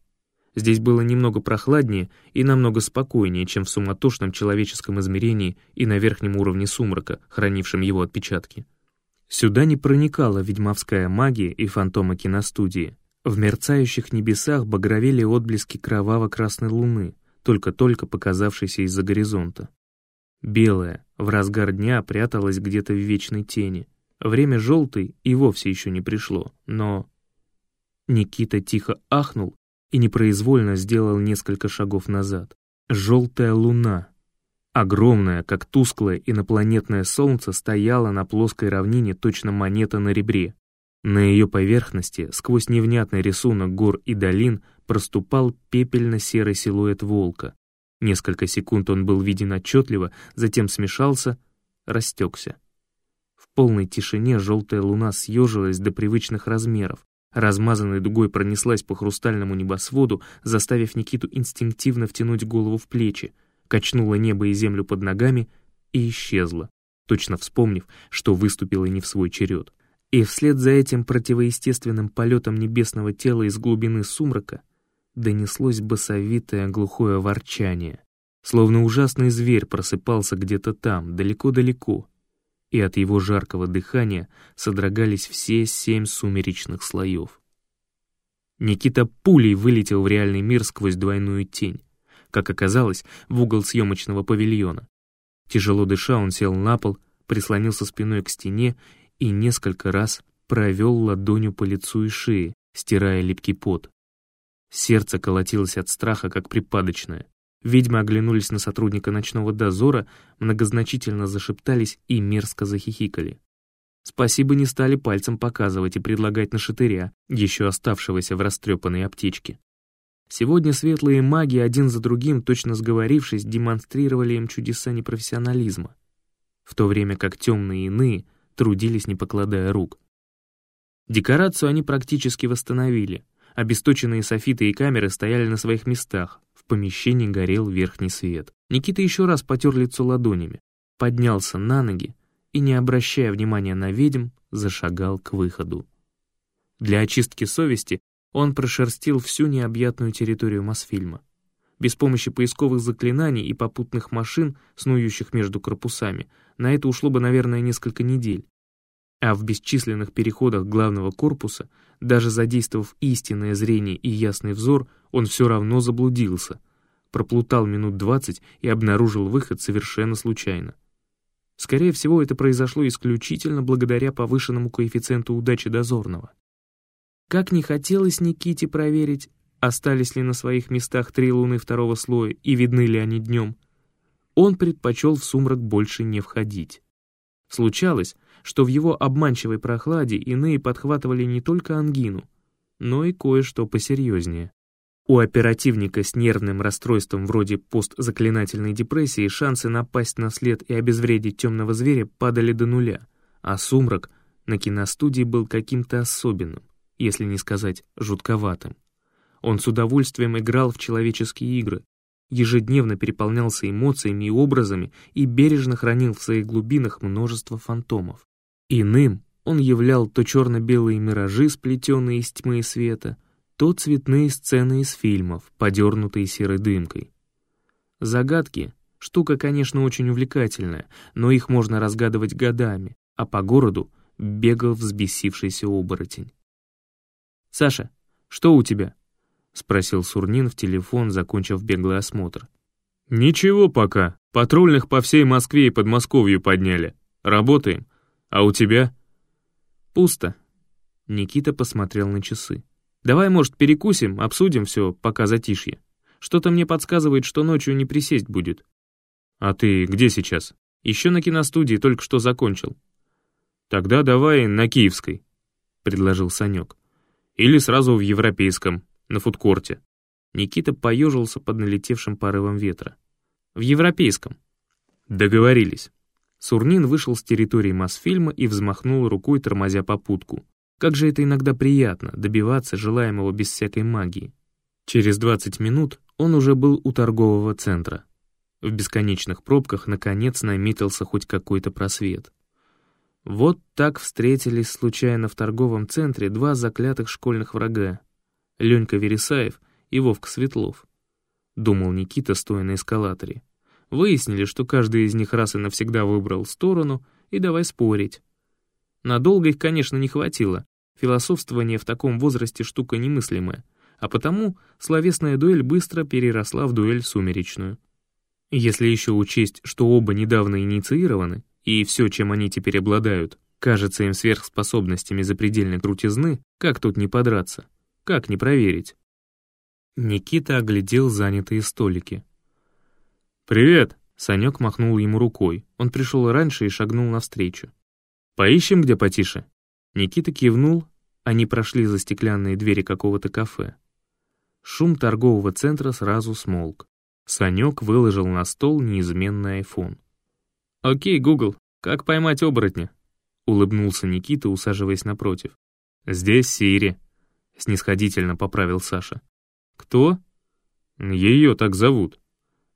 Здесь было немного прохладнее и намного спокойнее, чем в суматошном человеческом измерении и на верхнем уровне сумрака, хранившем его отпечатки. Сюда не проникала ведьмовская магия и фантомы киностудии. В мерцающих небесах багровели отблески кроваво-красной луны, только-только показавшейся из-за горизонта. Белая, в разгар дня пряталась где-то в вечной тени. Время желтой и вовсе еще не пришло, но... Никита тихо ахнул и непроизвольно сделал несколько шагов назад. Желтая луна, огромная, как тусклое инопланетное солнце, стояла на плоской равнине точно монета на ребре. На ее поверхности, сквозь невнятный рисунок гор и долин, проступал пепельно-серый силуэт волка. Несколько секунд он был виден отчетливо, затем смешался, растекся. Полной тишине желтая луна съежилась до привычных размеров, размазанной дугой пронеслась по хрустальному небосводу, заставив Никиту инстинктивно втянуть голову в плечи, качнула небо и землю под ногами и исчезла, точно вспомнив, что выступила не в свой черед. И вслед за этим противоестественным полетом небесного тела из глубины сумрака донеслось басовитое глухое ворчание, словно ужасный зверь просыпался где-то там, далеко-далеко, и от его жаркого дыхания содрогались все семь сумеречных слоев. Никита пулей вылетел в реальный мир сквозь двойную тень, как оказалось, в угол съемочного павильона. Тяжело дыша, он сел на пол, прислонился спиной к стене и несколько раз провел ладонью по лицу и шее, стирая липкий пот. Сердце колотилось от страха, как припадочное. Ведьмы оглянулись на сотрудника ночного дозора, многозначительно зашептались и мерзко захихикали. Спасибо не стали пальцем показывать и предлагать на шатыря, еще оставшегося в растрепанной аптечке. Сегодня светлые маги один за другим, точно сговорившись, демонстрировали им чудеса непрофессионализма, в то время как темные иные трудились, не покладая рук. Декорацию они практически восстановили. Обесточенные софиты и камеры стояли на своих местах, помещении горел верхний свет. Никита еще раз потер лицо ладонями, поднялся на ноги и, не обращая внимания на ведьм, зашагал к выходу. Для очистки совести он прошерстил всю необъятную территорию Мосфильма. Без помощи поисковых заклинаний и попутных машин, снующих между корпусами, на это ушло бы, наверное, несколько недель. А в бесчисленных переходах главного корпуса, даже задействовав истинное зрение и ясный взор, он все равно заблудился, проплутал минут двадцать и обнаружил выход совершенно случайно. Скорее всего, это произошло исключительно благодаря повышенному коэффициенту удачи дозорного. Как не хотелось Никите проверить, остались ли на своих местах три луны второго слоя и видны ли они днем, он предпочел в сумрак больше не входить. Случалось, что в его обманчивой прохладе иные подхватывали не только ангину, но и кое-что посерьезнее. У оперативника с нервным расстройством вроде постзаклинательной депрессии шансы напасть на след и обезвредить темного зверя падали до нуля, а сумрак на киностудии был каким-то особенным, если не сказать жутковатым. Он с удовольствием играл в человеческие игры, ежедневно переполнялся эмоциями и образами и бережно хранил в своих глубинах множество фантомов. Иным он являл то черно-белые миражи, сплетенные из тьмы и света, то цветные сцены из фильмов, подернутые серой дымкой. Загадки — штука, конечно, очень увлекательная, но их можно разгадывать годами, а по городу бегал взбесившийся оборотень. «Саша, что у тебя?» — спросил Сурнин в телефон, закончив беглый осмотр. «Ничего пока. Патрульных по всей Москве и Подмосковью подняли. Работаем. А у тебя?» «Пусто». Никита посмотрел на часы. Давай, может, перекусим, обсудим все, пока затишье. Что-то мне подсказывает, что ночью не присесть будет. А ты где сейчас? Еще на киностудии, только что закончил. Тогда давай на Киевской, предложил Санек. Или сразу в Европейском, на фудкорте. Никита поежился под налетевшим порывом ветра. В Европейском. Договорились. Сурнин вышел с территории Мосфильма и взмахнул рукой, тормозя попутку. Как же это иногда приятно, добиваться желаемого без всякой магии. Через 20 минут он уже был у торгового центра. В бесконечных пробках, наконец, наметился хоть какой-то просвет. Вот так встретились случайно в торговом центре два заклятых школьных врага — Ленька Вересаев и Вовка Светлов. Думал Никита, стоя на эскалаторе. Выяснили, что каждый из них раз и навсегда выбрал сторону, и давай спорить. Надолго их, конечно, не хватило. Философствование в таком возрасте штука немыслимая, а потому словесная дуэль быстро переросла в дуэль сумеречную. Если еще учесть, что оба недавно инициированы, и все, чем они теперь обладают, кажется им сверхспособностями запредельной крутизны, как тут не подраться? Как не проверить? Никита оглядел занятые столики. «Привет!» — Санек махнул ему рукой. Он пришел раньше и шагнул навстречу. «Поищем, где потише?» Никита кивнул, они прошли за стеклянные двери какого-то кафе. Шум торгового центра сразу смолк. Санек выложил на стол неизменный айфон. «Окей, Гугл, как поймать оборотня?» — улыбнулся Никита, усаживаясь напротив. «Здесь Сири», — снисходительно поправил Саша. «Кто?» «Ее так зовут».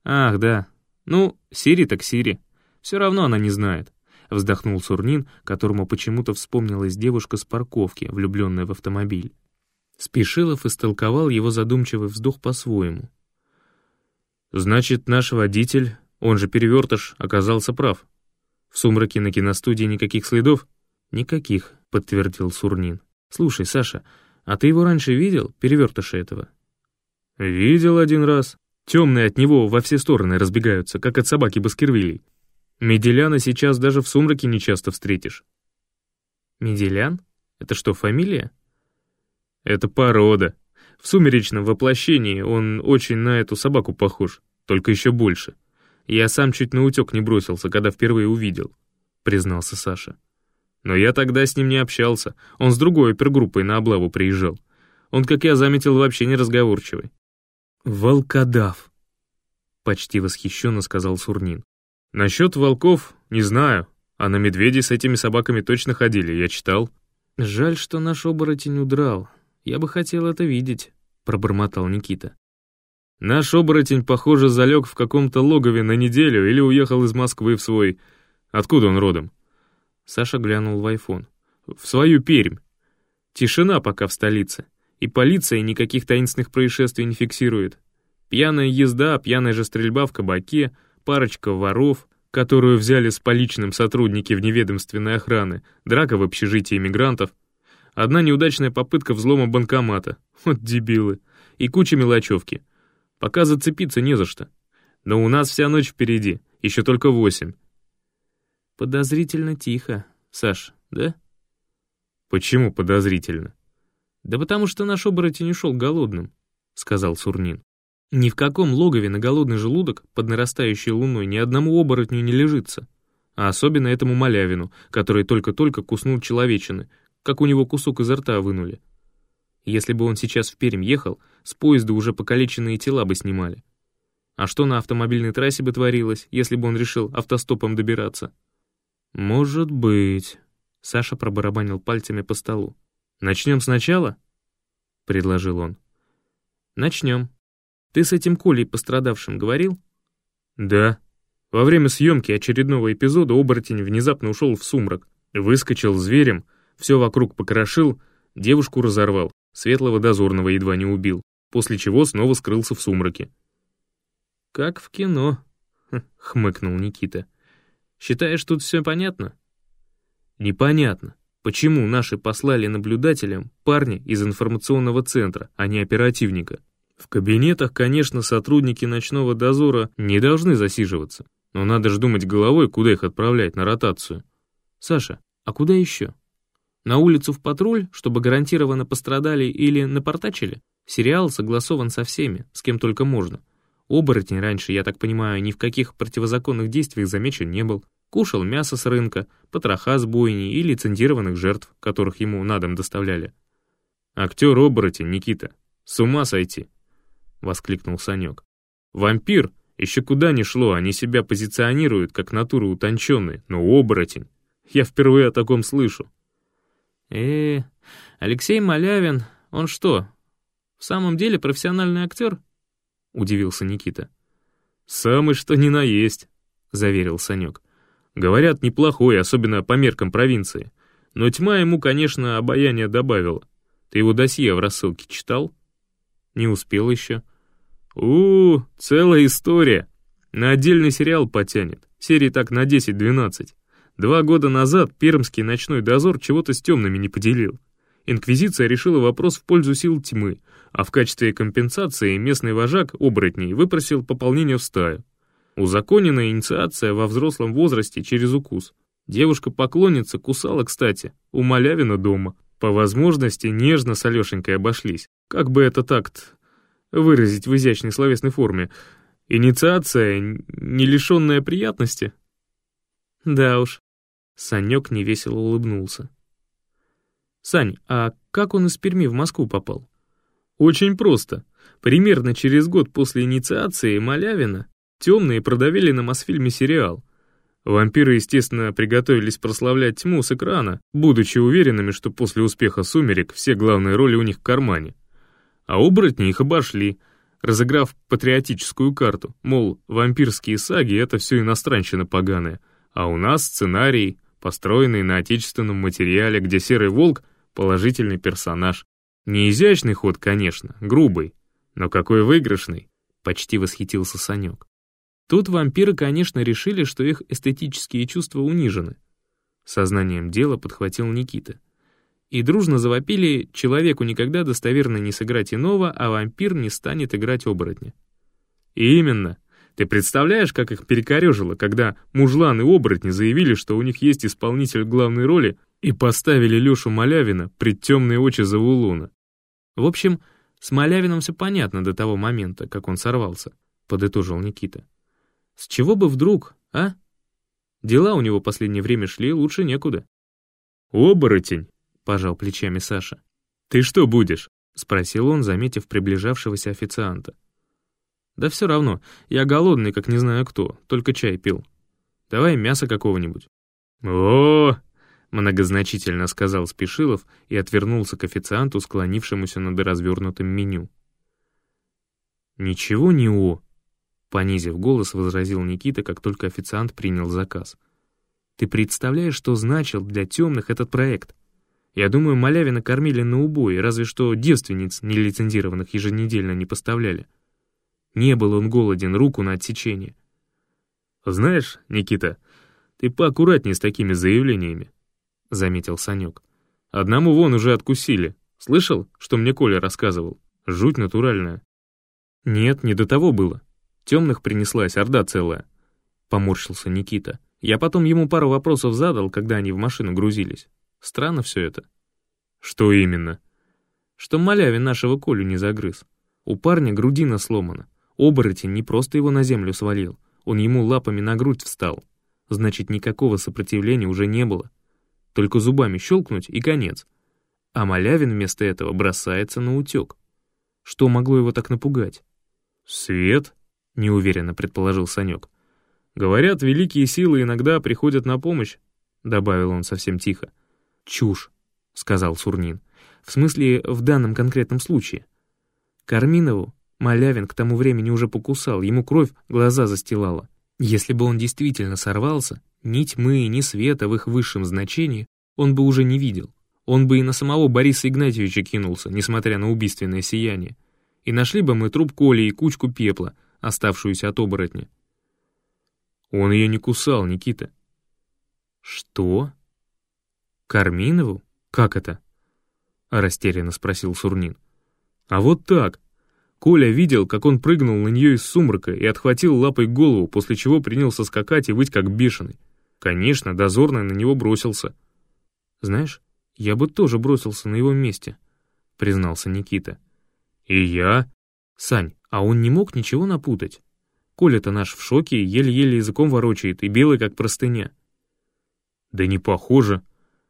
«Ах, да. Ну, Сири так Сири. Все равно она не знает», — вздохнул Сурнин, которому почему-то вспомнилась девушка с парковки, влюбленная в автомобиль. Спешилов истолковал его задумчивый вздох по-своему. «Значит, наш водитель он же перевертыш оказался прав. В сумраке на киностудии никаких следов? Никаких, подтвердил Сурнин. Слушай, Саша, а ты его раньше видел, перевертыша этого? Видел один раз. Темные от него во все стороны разбегаются, как от собаки Баскервилей. Меделяна сейчас даже в сумраке не часто встретишь. Меделян? Это что, фамилия? Это порода. В сумеречном воплощении он очень на эту собаку похож, только еще больше. Я сам чуть на утек не бросился, когда впервые увидел», — признался Саша. «Но я тогда с ним не общался, он с другой опергруппой на облаву приезжал. Он, как я заметил, вообще не разговорчивый». «Волкодав», — почти восхищенно сказал Сурнин. «Насчет волков не знаю, а на медведей с этими собаками точно ходили, я читал». «Жаль, что наш оборотень удрал. Я бы хотел это видеть», — пробормотал Никита. Наш оборотень, похоже, залег в каком-то логове на неделю или уехал из Москвы в свой... Откуда он родом? Саша глянул в айфон. В свою Пермь. Тишина пока в столице. И полиция никаких таинственных происшествий не фиксирует. Пьяная езда, пьяная же стрельба в кабаке, парочка воров, которую взяли с поличным сотрудники вневедомственной охраны, драка в общежитии иммигрантов, одна неудачная попытка взлома банкомата, вот дебилы, и куча мелочевки — Пока зацепиться не за что. Но у нас вся ночь впереди, еще только восемь. Подозрительно тихо, Саш, да? Почему подозрительно? Да потому что наш оборотень ушел голодным, сказал Сурнин. Ни в каком логове на голодный желудок под нарастающей луной ни одному оборотню не лежится. А особенно этому малявину, который только-только куснул человечины, как у него кусок изо рта вынули. Если бы он сейчас в Пермь ехал, с поезда уже покалеченные тела бы снимали. А что на автомобильной трассе бы творилось, если бы он решил автостопом добираться? «Может быть...» — Саша пробарабанил пальцами по столу. «Начнем сначала?» — предложил он. «Начнем. Ты с этим Колей пострадавшим говорил?» «Да. Во время съемки очередного эпизода оборотень внезапно ушел в сумрак, выскочил зверем, все вокруг покрошил, девушку разорвал, Светлого дозорного едва не убил, после чего снова скрылся в сумраке. «Как в кино», — хмыкнул Никита. «Считаешь, тут все понятно?» «Непонятно. Почему наши послали наблюдателям парня из информационного центра, а не оперативника? В кабинетах, конечно, сотрудники ночного дозора не должны засиживаться, но надо же думать головой, куда их отправлять на ротацию. Саша, а куда еще?» На улицу в патруль, чтобы гарантированно пострадали или напортачили? Сериал согласован со всеми, с кем только можно. Оборотень раньше, я так понимаю, ни в каких противозаконных действиях замечен не был. Кушал мясо с рынка, потроха с бойни и лицензированных жертв, которых ему на дом доставляли. «Актер-оборотень, Никита, с ума сойти!» — воскликнул Санек. «Вампир еще куда ни шло, они себя позиционируют как натуры утонченные, но оборотень. Я впервые о таком слышу э Алексей Малявин, он что, в самом деле профессиональный актер?» — удивился Никита. «Самый что ни на есть», — заверил Санек. «Говорят, неплохой, особенно по меркам провинции. Но тьма ему, конечно, обаяние добавила. Ты его досье в рассылке читал?» Не успел еще. у, -у целая история. На отдельный сериал потянет. Серии так на 10-12. Два года назад пермский ночной дозор чего-то с темными не поделил. Инквизиция решила вопрос в пользу сил тьмы, а в качестве компенсации местный вожак, оборотней, выпросил пополнение в стаю. Узаконенная инициация во взрослом возрасте через укус. Девушка-поклонница кусала, кстати, у Малявина дома. По возможности нежно с Алешенькой обошлись. Как бы это так выразить в изящной словесной форме? Инициация, не лишенная приятности? Да уж. Санек невесело улыбнулся. «Сань, а как он из Перми в Москву попал?» «Очень просто. Примерно через год после инициации Малявина темные продавили на Мосфильме сериал. Вампиры, естественно, приготовились прославлять тьму с экрана, будучи уверенными, что после успеха «Сумерек» все главные роли у них в кармане. А оборотни их обошли, разыграв патриотическую карту, мол, вампирские саги — это все иностранщина поганая, а у нас сценарий, построенный на отечественном материале, где Серый Волк — положительный персонаж. Не изящный ход, конечно, грубый, но какой выигрышный, почти восхитился Санек. Тут вампиры, конечно, решили, что их эстетические чувства унижены. Сознанием дела подхватил Никита. И дружно завопили, человеку никогда достоверно не сыграть иного, а вампир не станет играть оборотня. И именно. Ты представляешь, как их перекорежило, когда мужлан и оборотни заявили, что у них есть исполнитель главной роли, и поставили Лешу Малявина пред темные очи Завулуна. В общем, с Малявином все понятно до того момента, как он сорвался, подытожил Никита. С чего бы вдруг, а? Дела у него последнее время шли лучше некуда. «Оборотень!» — пожал плечами Саша. «Ты что будешь?» — спросил он, заметив приближавшегося официанта. «Да все равно, я голодный, как не знаю кто, только чай пил. Давай мясо какого-нибудь». «О!» — многозначительно сказал Спешилов и отвернулся к официанту, склонившемуся над развернутым меню. «Ничего не о», Понизив голос, возразил Никита, как только официант принял заказ. «Ты представляешь, что значил для темных этот проект? Я думаю, Малявина кормили на убой, разве что девственниц нелицензированных еженедельно не поставляли. Не был он голоден, руку на отсечение». «Знаешь, Никита, ты поаккуратнее с такими заявлениями», — заметил Санек. «Одному вон уже откусили. Слышал, что мне Коля рассказывал? Жуть натуральная». «Нет, не до того было», Темных принеслась орда целая. Поморщился Никита. Я потом ему пару вопросов задал, когда они в машину грузились. Странно все это. Что именно? Что Малявин нашего Колю не загрыз. У парня грудина сломана. Оборотень не просто его на землю свалил, он ему лапами на грудь встал. Значит, никакого сопротивления уже не было. Только зубами щелкнуть и конец. А Малявин вместо этого бросается на утек. Что могло его так напугать? «Свет?» — неуверенно предположил Санек. «Говорят, великие силы иногда приходят на помощь», — добавил он совсем тихо. «Чушь», — сказал Сурнин. «В смысле, в данном конкретном случае. Карминову Малявин к тому времени уже покусал, ему кровь глаза застилала. Если бы он действительно сорвался, ни тьмы, ни света в их высшем значении он бы уже не видел. Он бы и на самого Бориса Игнатьевича кинулся, несмотря на убийственное сияние. И нашли бы мы труп Коли и кучку пепла — оставшуюся от оборотня. Он ее не кусал, Никита. Что? Карминову? Как это? Растерянно спросил Сурнин. А вот так. Коля видел, как он прыгнул на нее из сумрака и отхватил лапой голову, после чего принялся скакать и выть как бешеный. Конечно, дозорный на него бросился. Знаешь, я бы тоже бросился на его месте, признался Никита. И я? Сань, а он не мог ничего напутать. Коля-то наш в шоке, еле-еле языком ворочает и белый, как простыня. Да не похоже.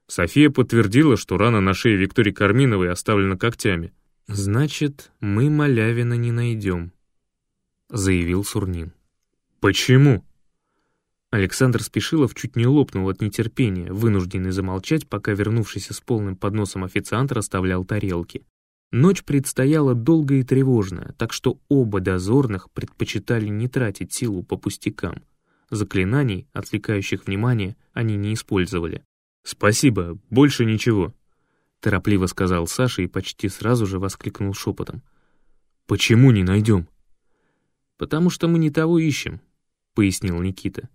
София подтвердила, что рана на шее Виктории Карминовой оставлена когтями. «Значит, мы Малявина не найдем», — заявил Сурнин. «Почему?» Александр Спешилов чуть не лопнул от нетерпения, вынужденный замолчать, пока вернувшийся с полным подносом официант расставлял тарелки. Ночь предстояла долгая и тревожная, так что оба дозорных предпочитали не тратить силу по пустякам. Заклинаний, отвлекающих внимание, они не использовали. «Спасибо, больше ничего», — торопливо сказал Саша и почти сразу же воскликнул шепотом. «Почему не найдем?» «Потому что мы не того ищем», — пояснил Никита.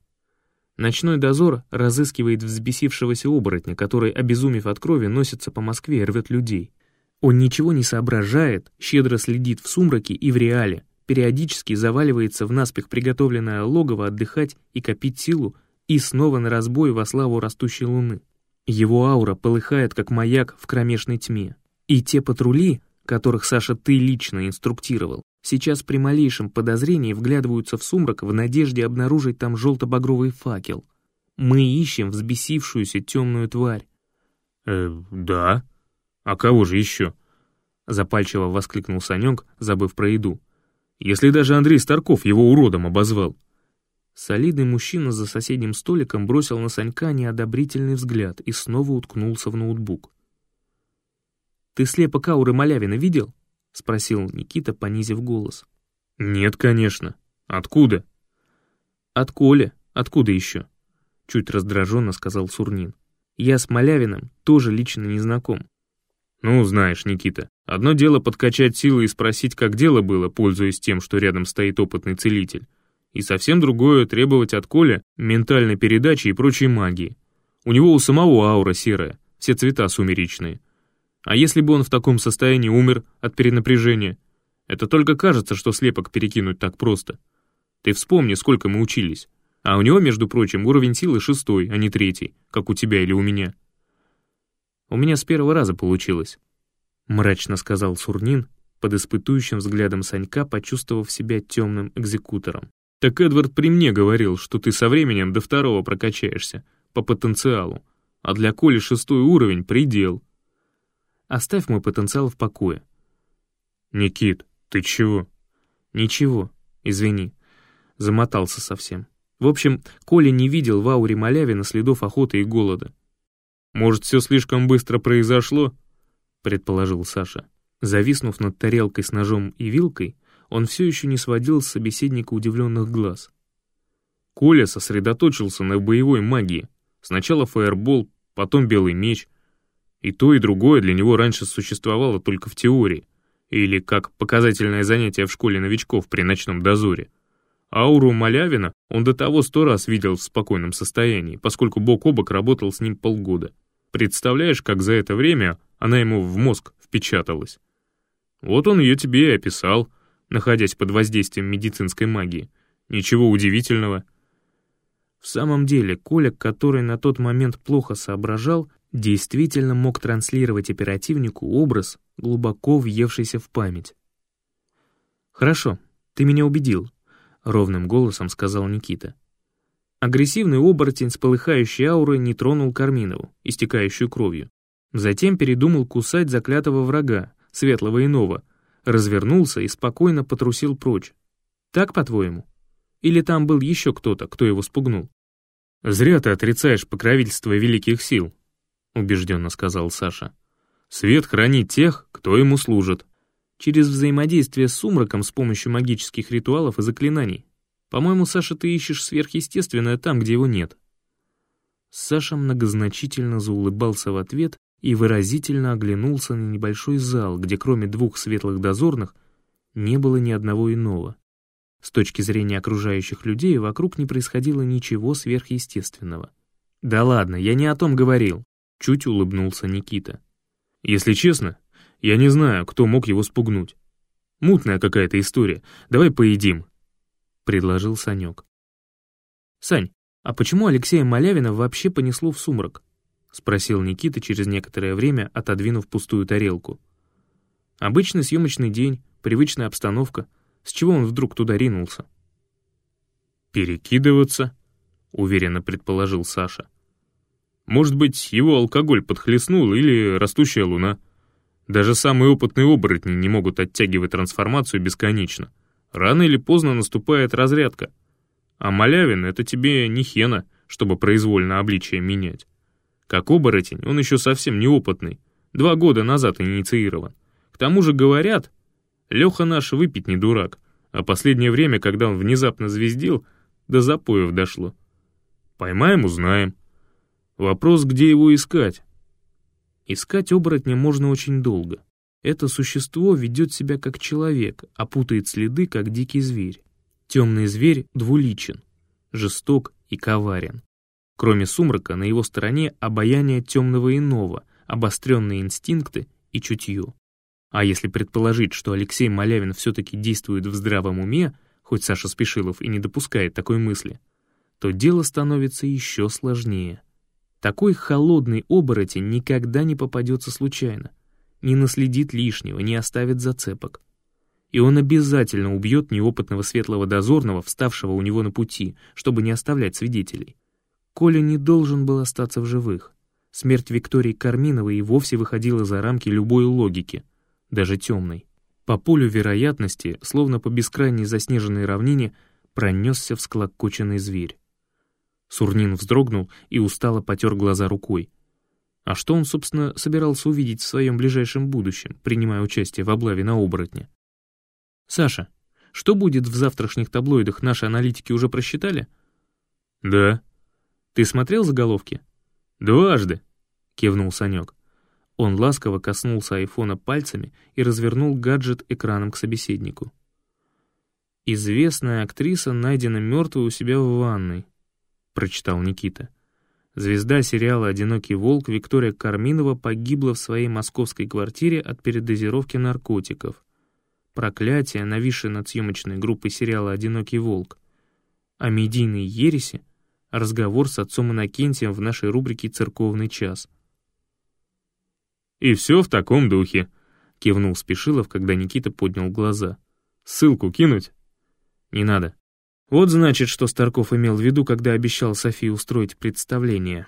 Ночной дозор разыскивает взбесившегося оборотня, который, обезумев от крови, носится по Москве и рвет людей. Он ничего не соображает, щедро следит в сумраке и в реале, периодически заваливается в наспех приготовленное логово отдыхать и копить силу, и снова на разбой во славу растущей луны. Его аура полыхает, как маяк в кромешной тьме. И те патрули, которых, Саша, ты лично инструктировал, сейчас при малейшем подозрении вглядываются в сумрак в надежде обнаружить там желто-багровый факел. Мы ищем взбесившуюся темную тварь. «Э, да? А кого же еще?» Запальчиво воскликнул Санек, забыв про еду. «Если даже Андрей Старков его уродом обозвал». Солидный мужчина за соседним столиком бросил на Санька неодобрительный взгляд и снова уткнулся в ноутбук. «Ты слепок ауры Малявина видел?» — спросил Никита, понизив голос. «Нет, конечно. Откуда?» «От Коли. Откуда еще?» — чуть раздраженно сказал Сурнин. «Я с Малявиным тоже лично не знаком». «Ну, знаешь, Никита, одно дело подкачать силы и спросить, как дело было, пользуясь тем, что рядом стоит опытный целитель, и совсем другое требовать от Коля ментальной передачи и прочей магии. У него у самого аура серая, все цвета сумеречные. А если бы он в таком состоянии умер от перенапряжения? Это только кажется, что слепок перекинуть так просто. Ты вспомни, сколько мы учились. А у него, между прочим, уровень силы шестой, а не третий, как у тебя или у меня. У меня с первого раза получилось. Мрачно сказал Сурнин, под испытующим взглядом Санька, почувствовав себя темным экзекутором. Так Эдвард при мне говорил, что ты со временем до второго прокачаешься, по потенциалу, а для Коли шестой уровень — предел. Оставь мой потенциал в покое». «Никит, ты чего?» «Ничего, извини». Замотался совсем. В общем, Коля не видел в ауре Малявина следов охоты и голода. «Может, все слишком быстро произошло?» — предположил Саша. Зависнув над тарелкой с ножом и вилкой, он все еще не сводил с собеседника удивленных глаз. Коля сосредоточился на боевой магии. Сначала фаербол, потом белый меч, и то, и другое для него раньше существовало только в теории, или как показательное занятие в школе новичков при ночном дозоре. Ауру Малявина он до того сто раз видел в спокойном состоянии, поскольку бок о бок работал с ним полгода. Представляешь, как за это время она ему в мозг впечаталась? Вот он ее тебе и описал, находясь под воздействием медицинской магии. Ничего удивительного. В самом деле, Коля, который на тот момент плохо соображал, действительно мог транслировать оперативнику образ, глубоко въевшийся в память. «Хорошо, ты меня убедил», — ровным голосом сказал Никита. Агрессивный оборотень с полыхающей аурой не тронул Карминову, истекающую кровью. Затем передумал кусать заклятого врага, светлого иного, развернулся и спокойно потрусил прочь. Так, по-твоему? Или там был еще кто-то, кто его спугнул? «Зря ты отрицаешь покровительство великих сил», убежденно сказал Саша. «Свет хранит тех, кто ему служит». «Через взаимодействие с сумраком с помощью магических ритуалов и заклинаний. По-моему, Саша, ты ищешь сверхъестественное там, где его нет». Саша многозначительно заулыбался в ответ и выразительно оглянулся на небольшой зал, где кроме двух светлых дозорных не было ни одного иного. С точки зрения окружающих людей вокруг не происходило ничего сверхъестественного. «Да ладно, я не о том говорил. Чуть улыбнулся Никита. «Если честно, я не знаю, кто мог его спугнуть. Мутная какая-то история. Давай поедим», — предложил Санек. «Сань, а почему Алексея Малявина вообще понесло в сумрак?» — спросил Никита через некоторое время, отодвинув пустую тарелку. «Обычный съемочный день, привычная обстановка. С чего он вдруг туда ринулся?» «Перекидываться», — уверенно предположил Саша. Может быть, его алкоголь подхлестнул или растущая луна. Даже самые опытные оборотни не могут оттягивать трансформацию бесконечно. Рано или поздно наступает разрядка. А малявин — это тебе не хена, чтобы произвольно обличие менять. Как оборотень, он еще совсем неопытный. Два года назад инициирован. К тому же говорят, Леха наш выпить не дурак, а последнее время, когда он внезапно звездил, до запоев дошло. Поймаем — узнаем. Вопрос, где его искать? Искать оборотня можно очень долго. Это существо ведет себя как человек, а путает следы, как дикий зверь. Темный зверь двуличен, жесток и коварен. Кроме сумрака, на его стороне обаяние темного иного, обостренные инстинкты и чутье. А если предположить, что Алексей Малявин все-таки действует в здравом уме, хоть Саша Спешилов и не допускает такой мысли, то дело становится еще сложнее. Такой холодный оборотень никогда не попадется случайно, не наследит лишнего, не оставит зацепок. И он обязательно убьет неопытного светлого дозорного, вставшего у него на пути, чтобы не оставлять свидетелей. Коля не должен был остаться в живых. Смерть Виктории Карминовой и вовсе выходила за рамки любой логики, даже темной. По полю вероятности, словно по бескрайней заснеженной равнине, пронесся всклокоченный зверь. Сурнин вздрогнул и устало потер глаза рукой. А что он, собственно, собирался увидеть в своем ближайшем будущем, принимая участие в облаве на оборотня? «Саша, что будет в завтрашних таблоидах, наши аналитики уже просчитали?» «Да». «Ты смотрел заголовки?» «Дважды», — кивнул Санек. Он ласково коснулся айфона пальцами и развернул гаджет экраном к собеседнику. «Известная актриса найдена мертвой у себя в ванной», — прочитал Никита. Звезда сериала «Одинокий волк» Виктория Карминова погибла в своей московской квартире от передозировки наркотиков. Проклятие, нависшее над съемочной группой сериала «Одинокий волк». О медийной ереси — разговор с отцом Иннокентием в нашей рубрике «Церковный час». «И все в таком духе», — кивнул Спешилов, когда Никита поднял глаза. «Ссылку кинуть?» «Не надо. Вот значит, что Старков имел в виду, когда обещал Софии устроить представление».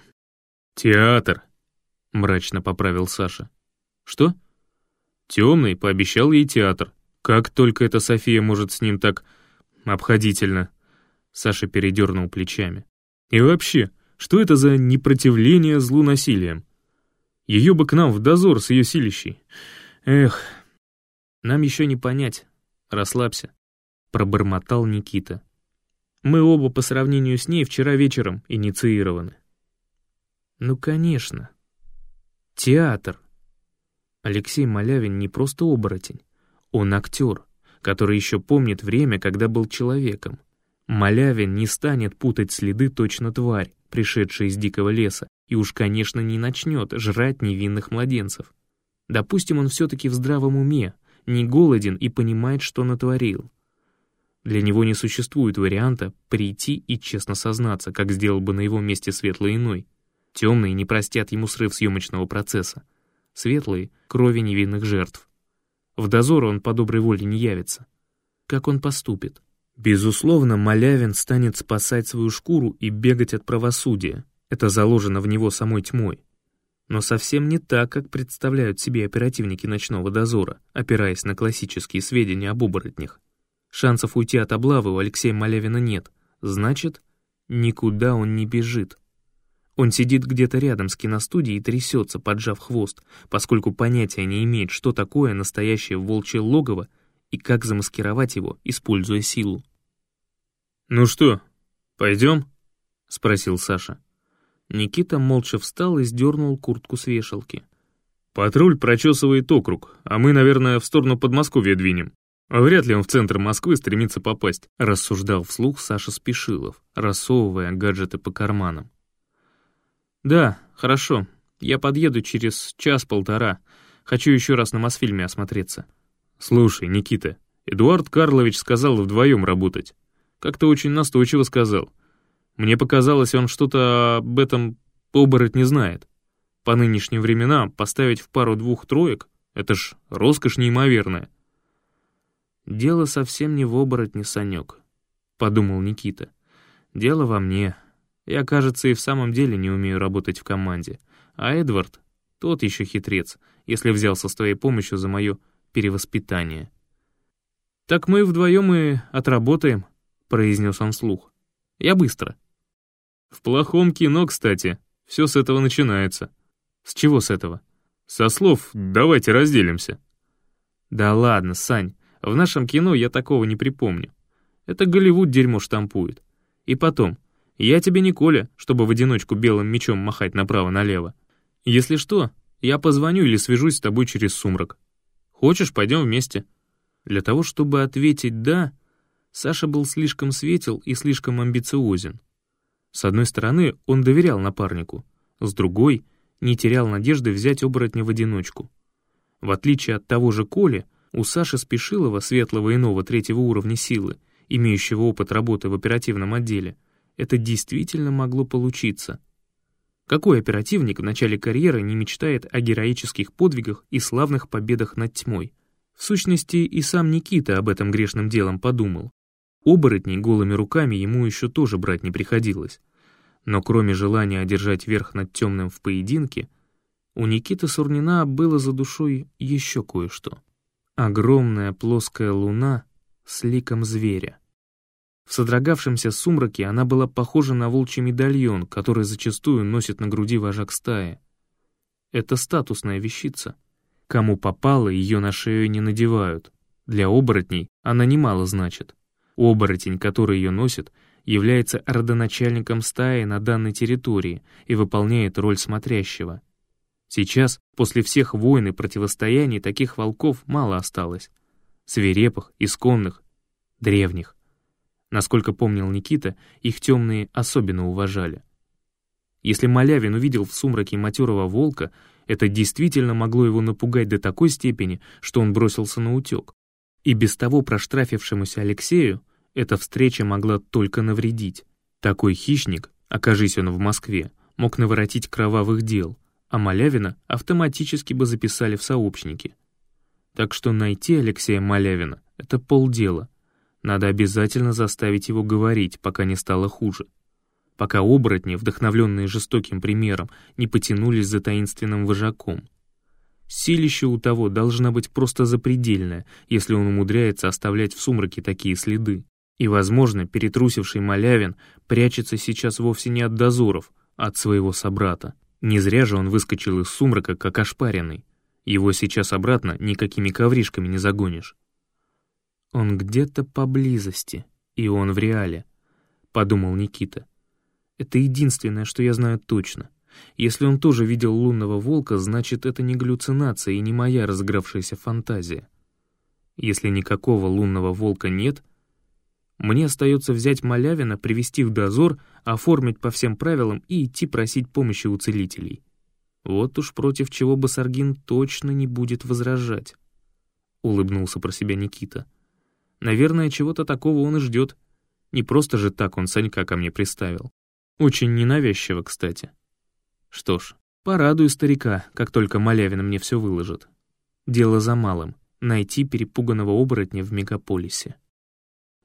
«Театр», — мрачно поправил Саша. «Что?» «Темный пообещал ей театр. Как только эта София может с ним так обходительно?» Саша передернул плечами. «И вообще, что это за непротивление злу насилием? Ее бы к нам в дозор с ее силищей. Эх, нам еще не понять. Расслабься», — пробормотал Никита. «Мы оба по сравнению с ней вчера вечером инициированы». «Ну, конечно. Театр». Алексей Малявин не просто оборотень. Он актер, который еще помнит время, когда был человеком. Малявин не станет путать следы точно тварь, пришедшая из дикого леса, и уж, конечно, не начнет жрать невинных младенцев. Допустим, он все-таки в здравом уме, не голоден и понимает, что натворил. Для него не существует варианта прийти и честно сознаться, как сделал бы на его месте Светлый иной. Темные не простят ему срыв съемочного процесса. Светлые — крови невинных жертв. В дозор он по доброй воле не явится. Как он поступит? Безусловно, Малявин станет спасать свою шкуру и бегать от правосудия, это заложено в него самой тьмой. Но совсем не так, как представляют себе оперативники ночного дозора, опираясь на классические сведения об оборотнях. Шансов уйти от облавы у Алексея Малявина нет, значит, никуда он не бежит. Он сидит где-то рядом с киностудией и трясется, поджав хвост, поскольку понятия не имеет, что такое настоящее волчье логово и как замаскировать его, используя силу. «Ну что, пойдем?» — спросил Саша. Никита молча встал и сдернул куртку с вешалки. «Патруль прочесывает округ, а мы, наверное, в сторону Подмосковья двинем. Вряд ли он в центр Москвы стремится попасть», — рассуждал вслух Саша Спешилов, рассовывая гаджеты по карманам. «Да, хорошо. Я подъеду через час-полтора. Хочу еще раз на Мосфильме осмотреться». «Слушай, Никита, Эдуард Карлович сказал вдвоем работать. Как-то очень настойчиво сказал. Мне показалось, он что-то об этом оборот не знает. По нынешним временам поставить в пару двух троек — это ж роскошь неимоверная. «Дело совсем не в оборотне, Санек», — подумал Никита. «Дело во мне. Я, кажется, и в самом деле не умею работать в команде. А Эдвард — тот еще хитрец, если взялся с твоей помощью за мое перевоспитание». «Так мы вдвоем и отработаем», — произнес он вслух. «Я быстро». В плохом кино, кстати, все с этого начинается. С чего с этого? Со слов «давайте разделимся». Да ладно, Сань, в нашем кино я такого не припомню. Это Голливуд дерьмо штампует. И потом, я тебе не Коля, чтобы в одиночку белым мечом махать направо-налево. Если что, я позвоню или свяжусь с тобой через сумрак. Хочешь, пойдем вместе?» Для того, чтобы ответить «да», Саша был слишком светел и слишком амбициозен. С одной стороны, он доверял напарнику, с другой — не терял надежды взять оборотня в одиночку. В отличие от того же Коли, у Саши Спешилова, светлого иного третьего уровня силы, имеющего опыт работы в оперативном отделе, это действительно могло получиться. Какой оперативник в начале карьеры не мечтает о героических подвигах и славных победах над тьмой? В сущности, и сам Никита об этом грешным делом подумал. Оборотней голыми руками ему еще тоже брать не приходилось. Но кроме желания одержать верх над темным в поединке, у Никиты Сурнина было за душой еще кое-что. Огромная плоская луна с ликом зверя. В содрогавшемся сумраке она была похожа на волчий медальон, который зачастую носит на груди вожак стаи. Это статусная вещица — Кому попало, ее на шею не надевают. Для оборотней она немало значит. Оборотень, который ее носит, является родоначальником стаи на данной территории и выполняет роль смотрящего. Сейчас, после всех войн и противостояний, таких волков мало осталось. Свирепых, исконных, древних. Насколько помнил Никита, их темные особенно уважали. Если Малявин увидел в сумраке матерого волка, это действительно могло его напугать до такой степени, что он бросился на утек. И без того проштрафившемуся Алексею эта встреча могла только навредить. Такой хищник, окажись он в Москве, мог наворотить кровавых дел, а Малявина автоматически бы записали в сообщники. Так что найти Алексея Малявина — это полдела. Надо обязательно заставить его говорить, пока не стало хуже пока оборотни, вдохновленные жестоким примером, не потянулись за таинственным вожаком. Силище у того должна быть просто запредельное, если он умудряется оставлять в сумраке такие следы. И, возможно, перетрусивший Малявин прячется сейчас вовсе не от дозоров, а от своего собрата. Не зря же он выскочил из сумрака, как ошпаренный. Его сейчас обратно никакими ковришками не загонишь. «Он где-то поблизости, и он в реале», — подумал Никита. Это единственное, что я знаю точно. Если он тоже видел лунного волка, значит, это не галлюцинация и не моя разыгравшаяся фантазия. Если никакого лунного волка нет, мне остается взять Малявина, привести в дозор, оформить по всем правилам и идти просить помощи у целителей. Вот уж против чего Басаргин точно не будет возражать. Улыбнулся про себя Никита. Наверное, чего-то такого он и ждет. Не просто же так он Санька ко мне приставил. Очень ненавязчиво, кстати. Что ж, порадую старика, как только Малявин мне все выложит. Дело за малым — найти перепуганного оборотня в мегаполисе.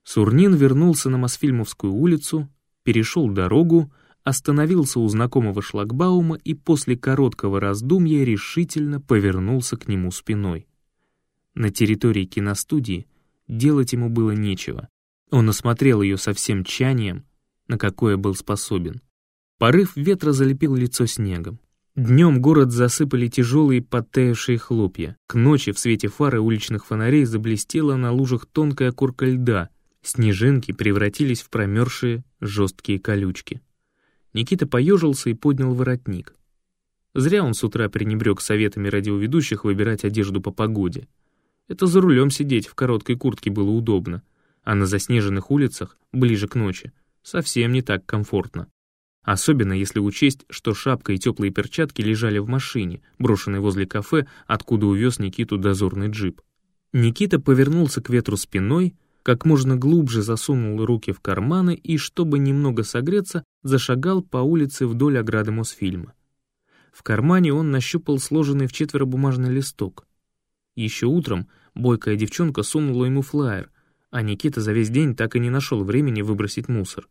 Сурнин вернулся на Мосфильмовскую улицу, перешел дорогу, остановился у знакомого шлагбаума и после короткого раздумья решительно повернулся к нему спиной. На территории киностудии делать ему было нечего. Он осмотрел ее со всем тщанием, на какое был способен. Порыв ветра залепил лицо снегом. Днем город засыпали тяжелые подтаявшие хлопья. К ночи в свете фары уличных фонарей заблестела на лужах тонкая корка льда. Снежинки превратились в промерзшие жесткие колючки. Никита поежился и поднял воротник. Зря он с утра пренебрег советами радиоведущих выбирать одежду по погоде. Это за рулем сидеть в короткой куртке было удобно, а на заснеженных улицах, ближе к ночи, совсем не так комфортно. Особенно если учесть, что шапка и теплые перчатки лежали в машине, брошенной возле кафе, откуда увез Никиту дозорный джип. Никита повернулся к ветру спиной, как можно глубже засунул руки в карманы и, чтобы немного согреться, зашагал по улице вдоль ограды Мосфильма. В кармане он нащупал сложенный в четверо бумажный листок. Еще утром бойкая девчонка сунула ему флаер, а Никита за весь день так и не нашел времени выбросить мусор.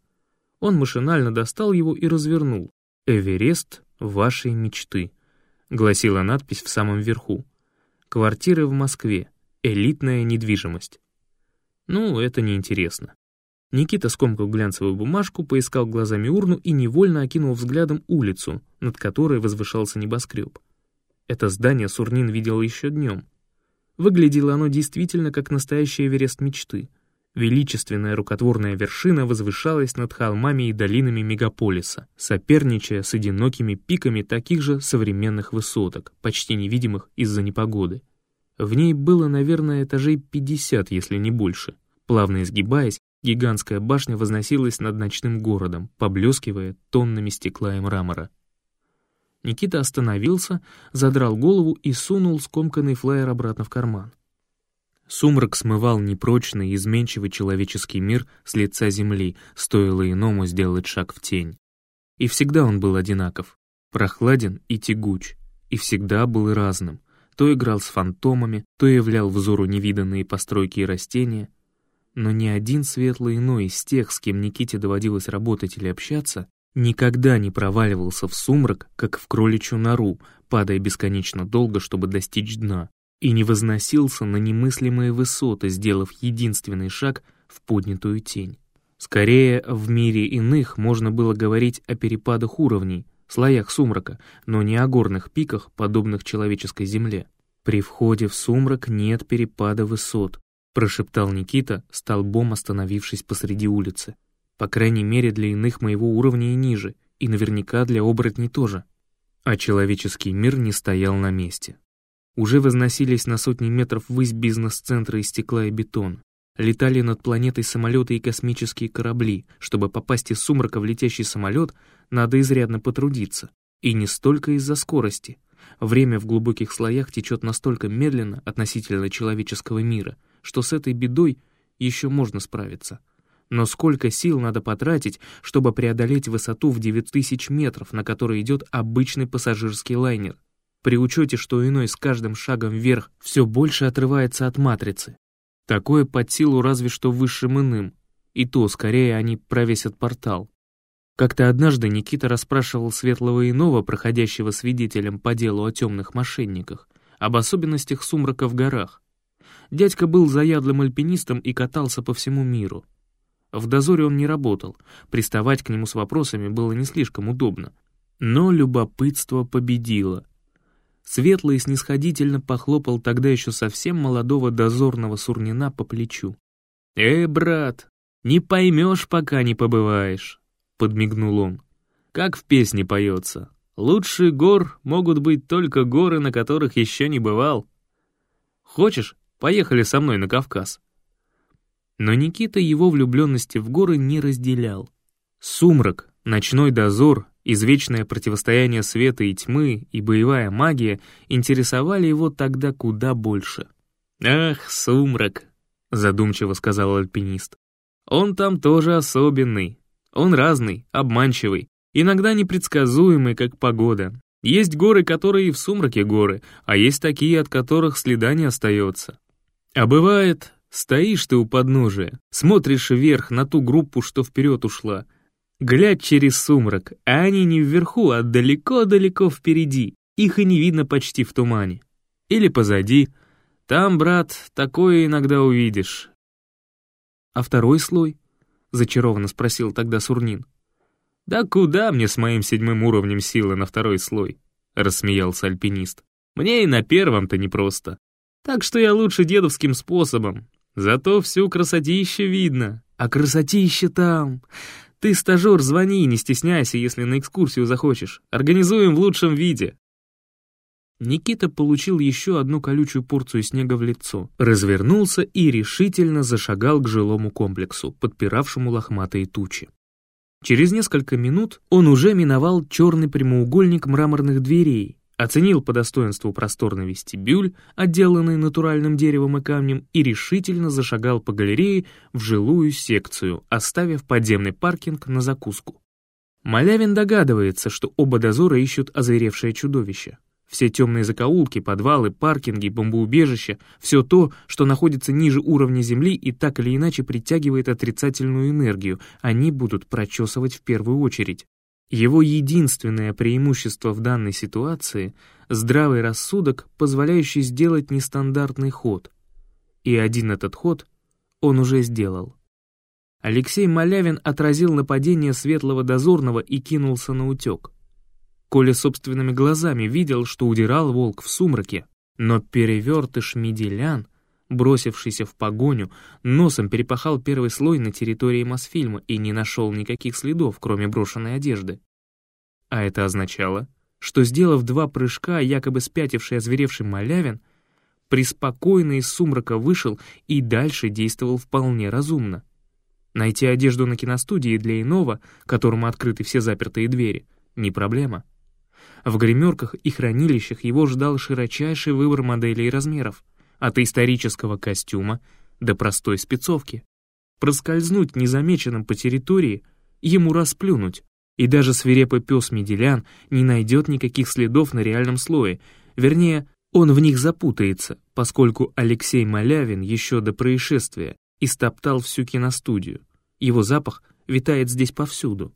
Он машинально достал его и развернул. «Эверест вашей мечты», — гласила надпись в самом верху. «Квартиры в Москве. Элитная недвижимость». Ну, это неинтересно. Никита скомкал глянцевую бумажку, поискал глазами урну и невольно окинул взглядом улицу, над которой возвышался небоскреб. Это здание Сурнин видел еще днем. Выглядело оно действительно как настоящий Эверест мечты. Величественная рукотворная вершина возвышалась над холмами и долинами мегаполиса, соперничая с одинокими пиками таких же современных высоток, почти невидимых из-за непогоды. В ней было, наверное, этажей 50, если не больше. Плавно изгибаясь, гигантская башня возносилась над ночным городом, поблескивая тоннами стекла и мрамора. Никита остановился, задрал голову и сунул скомканный флаер обратно в карман. Сумрак смывал непрочный, изменчивый человеческий мир с лица земли, стоило иному сделать шаг в тень. И всегда он был одинаков, прохладен и тягуч, и всегда был разным. То играл с фантомами, то являл взору невиданные постройки и растения. Но ни один светлый иной из тех, с кем Никите доводилось работать или общаться, никогда не проваливался в сумрак, как в кроличью нору, падая бесконечно долго, чтобы достичь дна, и не возносился на немыслимые высоты, сделав единственный шаг в поднятую тень. Скорее, в мире иных можно было говорить о перепадах уровней, слоях сумрака, но не о горных пиках, подобных человеческой земле. «При входе в сумрак нет перепада высот», прошептал Никита, столбом остановившись посреди улицы. По крайней мере, для иных моего уровня и ниже, и наверняка для оборотней тоже. А человеческий мир не стоял на месте. Уже возносились на сотни метров ввысь бизнес-центры из стекла и бетона. Летали над планетой самолеты и космические корабли. Чтобы попасть из сумрака в летящий самолет, надо изрядно потрудиться. И не столько из-за скорости. Время в глубоких слоях течет настолько медленно относительно человеческого мира, что с этой бедой еще можно справиться. Но сколько сил надо потратить, чтобы преодолеть высоту в 9000 метров, на которой идет обычный пассажирский лайнер? При учете, что иной с каждым шагом вверх все больше отрывается от матрицы. Такое под силу разве что высшим иным, и то скорее они провесят портал. Как-то однажды Никита расспрашивал светлого иного, проходящего свидетелем по делу о темных мошенниках, об особенностях сумрака в горах. Дядька был заядлым альпинистом и катался по всему миру. В дозоре он не работал, приставать к нему с вопросами было не слишком удобно. Но любопытство победило. Светлый снисходительно похлопал тогда еще совсем молодого дозорного сурнина по плечу. «Э, брат, не поймешь, пока не побываешь», — подмигнул он. «Как в песне поется. Лучшие гор могут быть только горы, на которых еще не бывал. Хочешь, поехали со мной на Кавказ?» Но Никита его влюбленности в горы не разделял. Сумрак, ночной дозор, извечное противостояние света и тьмы и боевая магия интересовали его тогда куда больше. «Ах, сумрак!» — задумчиво сказал альпинист. «Он там тоже особенный. Он разный, обманчивый, иногда непредсказуемый, как погода. Есть горы, которые и в сумраке горы, а есть такие, от которых следа не остается. А бывает, Стоишь ты у подножия, смотришь вверх на ту группу, что вперед ушла. Глядь через сумрак, а они не вверху, а далеко-далеко впереди. Их и не видно почти в тумане. Или позади. Там, брат, такое иногда увидишь. «А второй слой?» — зачарованно спросил тогда Сурнин. «Да куда мне с моим седьмым уровнем силы на второй слой?» — рассмеялся альпинист. «Мне и на первом-то непросто. Так что я лучше дедовским способом, Зато всю красотища видно, а красотища там. Ты, стажер, звони, не стесняйся, если на экскурсию захочешь. Организуем в лучшем виде». Никита получил еще одну колючую порцию снега в лицо, развернулся и решительно зашагал к жилому комплексу, подпиравшему лохматые тучи. Через несколько минут он уже миновал черный прямоугольник мраморных дверей, оценил по достоинству просторный вестибюль, отделанный натуральным деревом и камнем, и решительно зашагал по галерее в жилую секцию, оставив подземный паркинг на закуску. Малявин догадывается, что оба дозора ищут озверевшее чудовище. Все темные закоулки, подвалы, паркинги, бомбоубежища — все то, что находится ниже уровня Земли и так или иначе притягивает отрицательную энергию, они будут прочесывать в первую очередь. Его единственное преимущество в данной ситуации — здравый рассудок, позволяющий сделать нестандартный ход. И один этот ход он уже сделал. Алексей Малявин отразил нападение светлого дозорного и кинулся на утек. Коля собственными глазами видел, что удирал волк в сумраке, но перевертыш Меделян бросившийся в погоню, носом перепахал первый слой на территории Мосфильма и не нашел никаких следов, кроме брошенной одежды. А это означало, что, сделав два прыжка, якобы спятивший озверевший малявин, преспокойно из сумрака вышел и дальше действовал вполне разумно. Найти одежду на киностудии для иного, которому открыты все запертые двери, не проблема. В гримерках и хранилищах его ждал широчайший выбор моделей и размеров, от исторического костюма до простой спецовки. Проскользнуть незамеченным по территории, ему расплюнуть, и даже свирепый пес Меделян не найдет никаких следов на реальном слое, вернее, он в них запутается, поскольку Алексей Малявин еще до происшествия истоптал всю киностудию. Его запах витает здесь повсюду.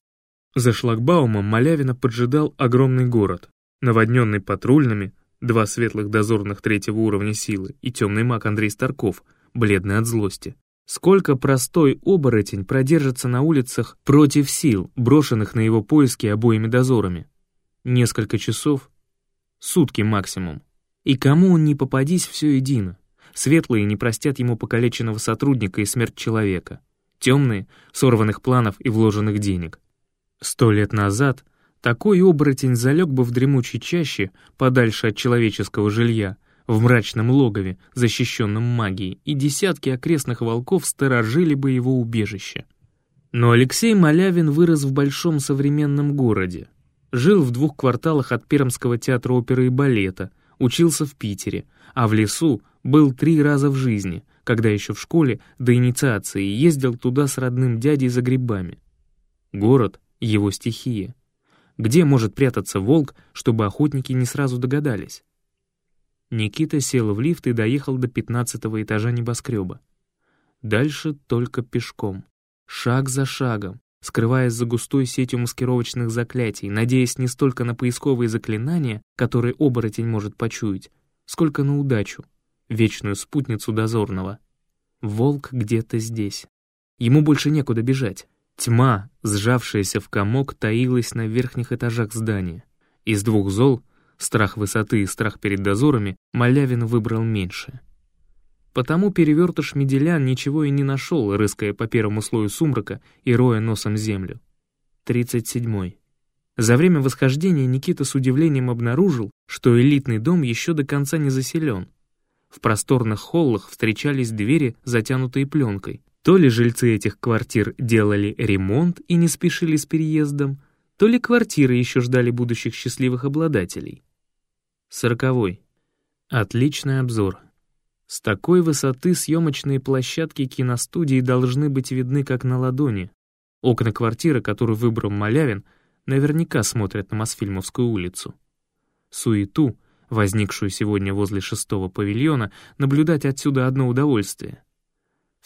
За шлагбаумом Малявина поджидал огромный город, наводненный патрульными, два светлых дозорных третьего уровня силы и темный маг Андрей Старков, бледный от злости. Сколько простой оборотень продержится на улицах против сил, брошенных на его поиски обоими дозорами? Несколько часов? Сутки максимум. И кому он не попадись, все едино. Светлые не простят ему покалеченного сотрудника и смерть человека. Темные — сорванных планов и вложенных денег. Сто лет назад такой оборотень залег бы в дремучей чаще, подальше от человеческого жилья, в мрачном логове, защищенном магией, и десятки окрестных волков сторожили бы его убежище. Но Алексей Малявин вырос в большом современном городе. Жил в двух кварталах от Пермского театра оперы и балета, учился в Питере, а в лесу был три раза в жизни — когда еще в школе до инициации ездил туда с родным дядей за грибами. Город — его стихия. Где может прятаться волк, чтобы охотники не сразу догадались? Никита сел в лифт и доехал до пятнадцатого этажа небоскреба. Дальше только пешком, шаг за шагом, скрываясь за густой сетью маскировочных заклятий, надеясь не столько на поисковые заклинания, которые оборотень может почуять, сколько на удачу, вечную спутницу дозорного. Волк где-то здесь. Ему больше некуда бежать. Тьма, сжавшаяся в комок, таилась на верхних этажах здания. Из двух зол, страх высоты и страх перед дозорами, Малявин выбрал меньше. Потому перевертыш Меделян ничего и не нашел, рыская по первому слою сумрака и роя носом землю. Тридцать седьмой. За время восхождения Никита с удивлением обнаружил, что элитный дом еще до конца не заселен. В просторных холлах встречались двери, затянутые пленкой. То ли жильцы этих квартир делали ремонт и не спешили с переездом, то ли квартиры еще ждали будущих счастливых обладателей. Сороковой. Отличный обзор. С такой высоты съемочные площадки киностудии должны быть видны как на ладони. Окна квартиры, которую выбрал Малявин, наверняка смотрят на Мосфильмовскую улицу. Суету, возникшую сегодня возле шестого павильона, наблюдать отсюда одно удовольствие.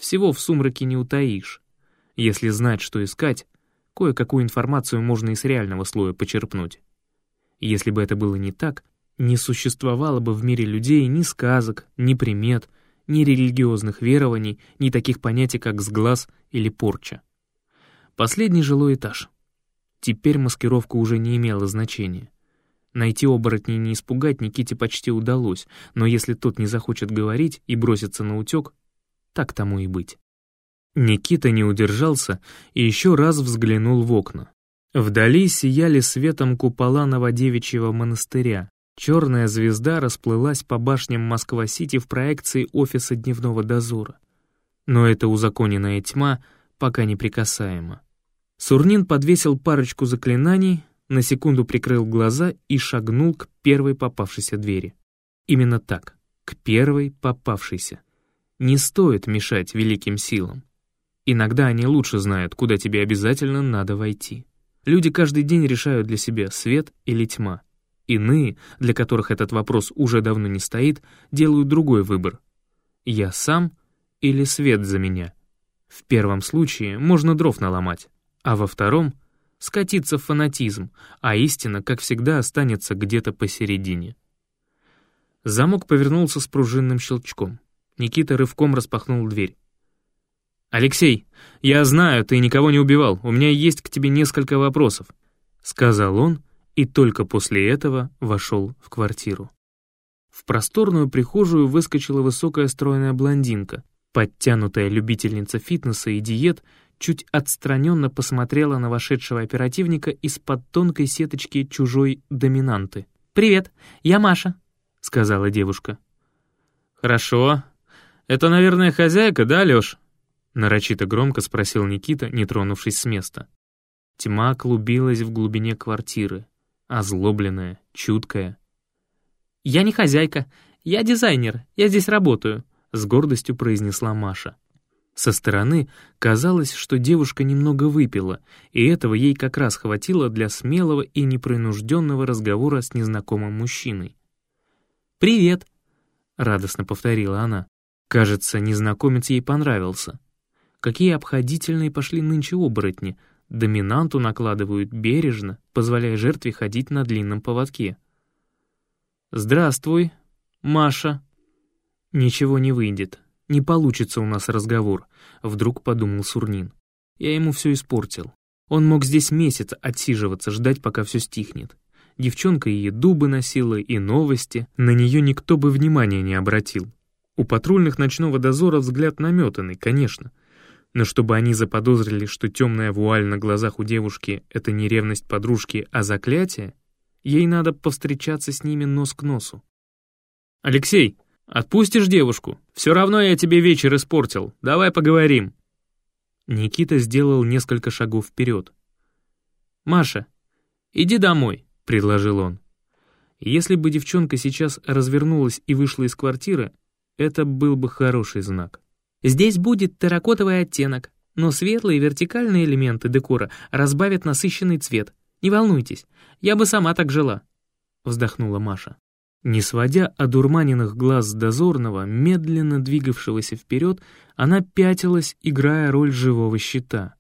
Всего в сумраке не утаишь. Если знать, что искать, кое-какую информацию можно из реального слоя почерпнуть. Если бы это было не так, не существовало бы в мире людей ни сказок, ни примет, ни религиозных верований, ни таких понятий, как сглаз или порча. Последний жилой этаж. Теперь маскировка уже не имела значения. Найти оборотней не испугать Никите почти удалось, но если тот не захочет говорить и бросится на утек, так тому и быть. Никита не удержался и еще раз взглянул в окна. Вдали сияли светом купола Новодевичьего монастыря. Черная звезда расплылась по башням Москва-Сити в проекции офиса дневного дозора. Но эта узаконенная тьма пока неприкасаема. Сурнин подвесил парочку заклинаний, на секунду прикрыл глаза и шагнул к первой попавшейся двери. Именно так, к первой попавшейся. Не стоит мешать великим силам. Иногда они лучше знают, куда тебе обязательно надо войти. Люди каждый день решают для себя свет или тьма. Иные, для которых этот вопрос уже давно не стоит, делают другой выбор. Я сам или свет за меня? В первом случае можно дров наломать, а во втором — скатиться в фанатизм, а истина, как всегда, останется где-то посередине. Замок повернулся с пружинным щелчком. Никита рывком распахнул дверь. «Алексей, я знаю, ты никого не убивал, у меня есть к тебе несколько вопросов», сказал он и только после этого вошел в квартиру. В просторную прихожую выскочила высокая стройная блондинка, подтянутая любительница фитнеса и диет чуть отстраненно посмотрела на вошедшего оперативника из-под тонкой сеточки чужой доминанты. «Привет, я Маша», — сказала девушка. «Хорошо. Это, наверное, хозяйка, да, Лёш?» Нарочито громко спросил Никита, не тронувшись с места. Тьма клубилась в глубине квартиры, озлобленная, чуткая. «Я не хозяйка, я дизайнер, я здесь работаю», — с гордостью произнесла Маша. Со стороны казалось, что девушка немного выпила, и этого ей как раз хватило для смелого и непринужденного разговора с незнакомым мужчиной. «Привет!» — радостно повторила она. Кажется, незнакомец ей понравился. Какие обходительные пошли нынче оборотни. Доминанту накладывают бережно, позволяя жертве ходить на длинном поводке. «Здравствуй, Маша». «Ничего не выйдет. Не получится у нас разговор», — вдруг подумал Сурнин. «Я ему все испортил. Он мог здесь месяц отсиживаться, ждать, пока все стихнет. Девчонка и дубы носила, и новости. На нее никто бы внимания не обратил. У патрульных ночного дозора взгляд наметанный, конечно. Но чтобы они заподозрили, что темная вуаль на глазах у девушки — это не ревность подружки, а заклятие, ей надо повстречаться с ними нос к носу. «Алексей, отпустишь девушку? Все равно я тебе вечер испортил. Давай поговорим». Никита сделал несколько шагов вперед. «Маша, иди домой», — предложил он. Если бы девчонка сейчас развернулась и вышла из квартиры, это был бы хороший знак. Здесь будет терракотовый оттенок, но светлые вертикальные элементы декора разбавят насыщенный цвет. Не волнуйтесь, я бы сама так жила», — вздохнула Маша. Не сводя одурманенных глаз дозорного, медленно двигавшегося вперед, она пятилась, играя роль живого щита.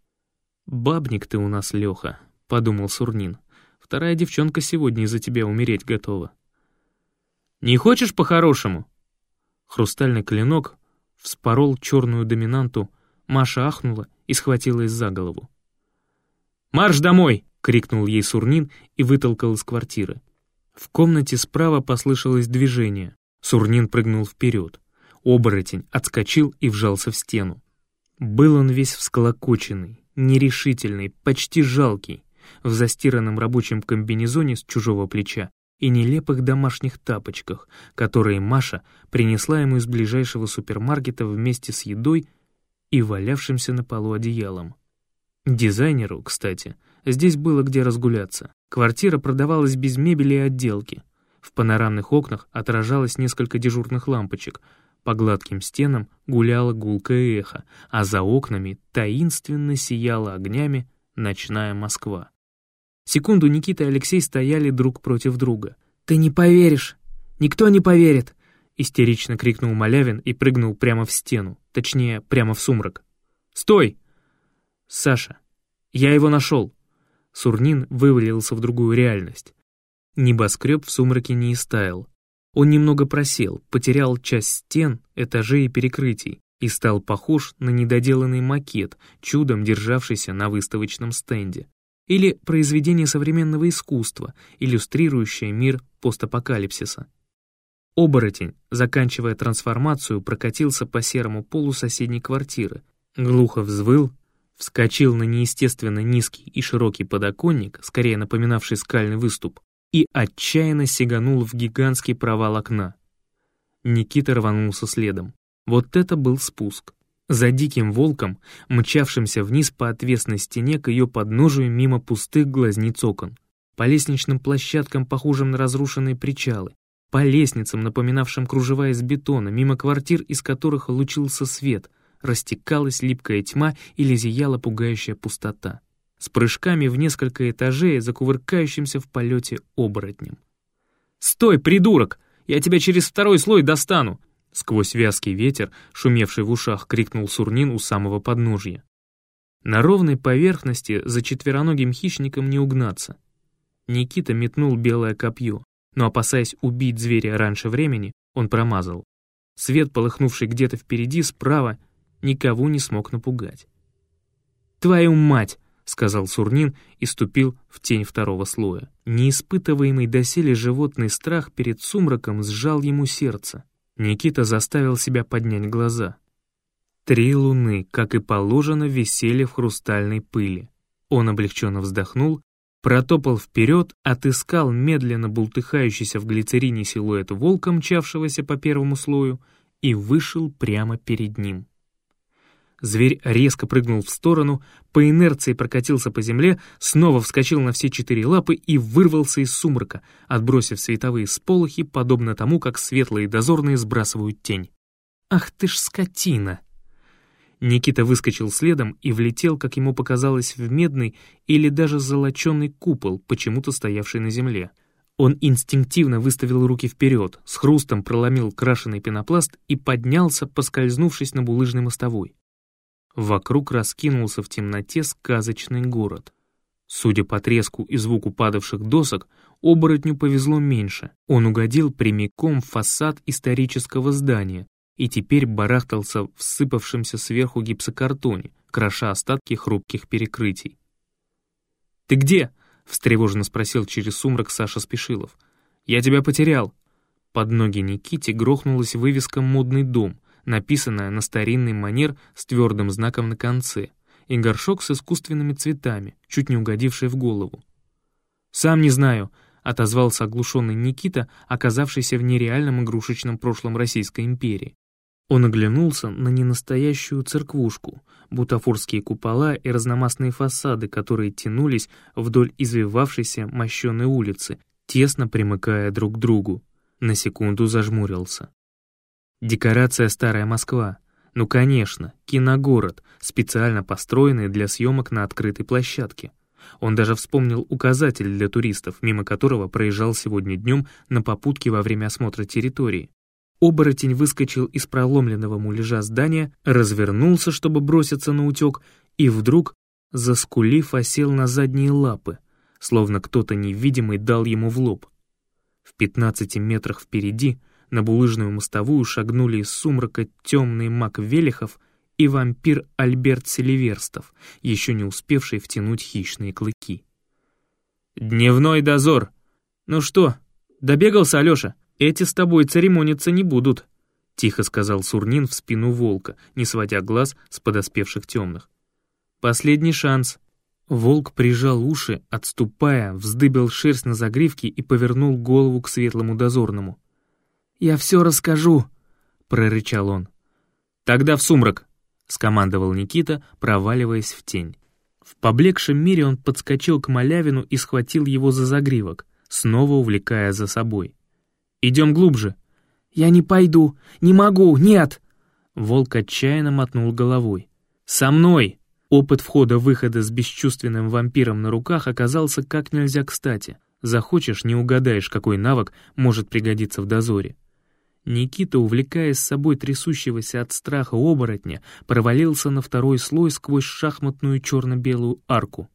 «Бабник ты у нас, Леха», — подумал Сурнин. «Вторая девчонка сегодня из-за тебя умереть готова». «Не хочешь по-хорошему?» Хрустальный клинок вспорол черную доминанту, Маша ахнула и схватилась за голову. «Марш домой!» — крикнул ей Сурнин и вытолкал из квартиры. В комнате справа послышалось движение. Сурнин прыгнул вперед. Оборотень отскочил и вжался в стену. Был он весь всколокоченный, нерешительный, почти жалкий, в застиранном рабочем комбинезоне с чужого плеча и нелепых домашних тапочках, которые Маша принесла ему из ближайшего супермаркета вместе с едой и валявшимся на полу одеялом. Дизайнеру, кстати, здесь было где разгуляться. Квартира продавалась без мебели и отделки. В панорамных окнах отражалось несколько дежурных лампочек, по гладким стенам гуляло гулкое эхо, а за окнами таинственно сияла огнями ночная Москва. Секунду Никита и Алексей стояли друг против друга. «Ты не поверишь! Никто не поверит!» Истерично крикнул Малявин и прыгнул прямо в стену, точнее, прямо в сумрак. «Стой!» «Саша, я его нашел!» Сурнин вывалился в другую реальность. Небоскреб в сумраке не истаял. Он немного просел, потерял часть стен, этажей и перекрытий и стал похож на недоделанный макет, чудом державшийся на выставочном стенде или произведение современного искусства, иллюстрирующее мир постапокалипсиса. Оборотень, заканчивая трансформацию, прокатился по серому полу соседней квартиры, глухо взвыл, вскочил на неестественно низкий и широкий подоконник, скорее напоминавший скальный выступ, и отчаянно сиганул в гигантский провал окна. Никита рванулся следом. Вот это был спуск за диким волком, мчавшимся вниз по отвесной стене к ее подножию мимо пустых глазниц окон, по лестничным площадкам, похожим на разрушенные причалы, по лестницам, напоминавшим кружева из бетона, мимо квартир, из которых лучился свет, растекалась липкая тьма или зияла пугающая пустота, с прыжками в несколько этажей, закувыркающимся в полете оборотнем. «Стой, придурок! Я тебя через второй слой достану! Сквозь вязкий ветер, шумевший в ушах, крикнул Сурнин у самого подножья. На ровной поверхности за четвероногим хищником не угнаться. Никита метнул белое копье, но, опасаясь убить зверя раньше времени, он промазал. Свет, полыхнувший где-то впереди, справа, никого не смог напугать. «Твою мать!» — сказал Сурнин и ступил в тень второго слоя. Неиспытываемый доселе животный страх перед сумраком сжал ему сердце. Никита заставил себя поднять глаза. Три луны, как и положено, висели в хрустальной пыли. Он облегченно вздохнул, протопал вперед, отыскал медленно бултыхающийся в глицерине силуэт волка, мчавшегося по первому слою, и вышел прямо перед ним. Зверь резко прыгнул в сторону, по инерции прокатился по земле, снова вскочил на все четыре лапы и вырвался из сумрака, отбросив световые сполохи, подобно тому, как светлые дозорные сбрасывают тень. «Ах ты ж скотина!» Никита выскочил следом и влетел, как ему показалось, в медный или даже золоченый купол, почему-то стоявший на земле. Он инстинктивно выставил руки вперед, с хрустом проломил крашеный пенопласт и поднялся, поскользнувшись на булыжной мостовой. Вокруг раскинулся в темноте сказочный город. Судя по треску и звуку падавших досок, оборотню повезло меньше. Он угодил прямиком в фасад исторического здания и теперь барахтался в сыпавшемся сверху гипсокартоне, кроша остатки хрупких перекрытий. «Ты где?» — встревоженно спросил через сумрак Саша Спешилов. «Я тебя потерял». Под ноги Никите грохнулась вывеска «Модный дом», написанная на старинный манер с твердым знаком на конце, и горшок с искусственными цветами, чуть не угодивший в голову. «Сам не знаю», — отозвался оглушенный Никита, оказавшийся в нереальном игрушечном прошлом Российской империи. Он оглянулся на ненастоящую церквушку, бутафорские купола и разномастные фасады, которые тянулись вдоль извивавшейся мощеной улицы, тесно примыкая друг к другу. На секунду зажмурился. Декорация «Старая Москва». Ну, конечно, киногород, специально построенный для съемок на открытой площадке. Он даже вспомнил указатель для туристов, мимо которого проезжал сегодня днем на попутке во время осмотра территории. Оборотень выскочил из проломленного муляжа здания, развернулся, чтобы броситься на утек, и вдруг, заскулив, осел на задние лапы, словно кто-то невидимый дал ему в лоб. В пятнадцати метрах впереди — на булыжную мостовую шагнули из сумрака темный маг Велихов и вампир Альберт Селиверстов, еще не успевший втянуть хищные клыки. «Дневной дозор! Ну что, добегался, Алеша? Эти с тобой церемониться не будут», — тихо сказал Сурнин в спину волка, не сводя глаз с подоспевших темных. «Последний шанс». Волк прижал уши, отступая, вздыбил шерсть на загривке и повернул голову к светлому дозорному. «Я все расскажу», — прорычал он. «Тогда в сумрак», — скомандовал Никита, проваливаясь в тень. В поблекшем мире он подскочил к Малявину и схватил его за загривок, снова увлекая за собой. «Идем глубже». «Я не пойду, не могу, нет!» Волк отчаянно мотнул головой. «Со мной!» Опыт входа-выхода с бесчувственным вампиром на руках оказался как нельзя кстати. Захочешь, не угадаешь, какой навык может пригодиться в дозоре. Никита, увлекая с собой трясущегося от страха оборотня, провалился на второй слой сквозь шахматную черно-белую арку.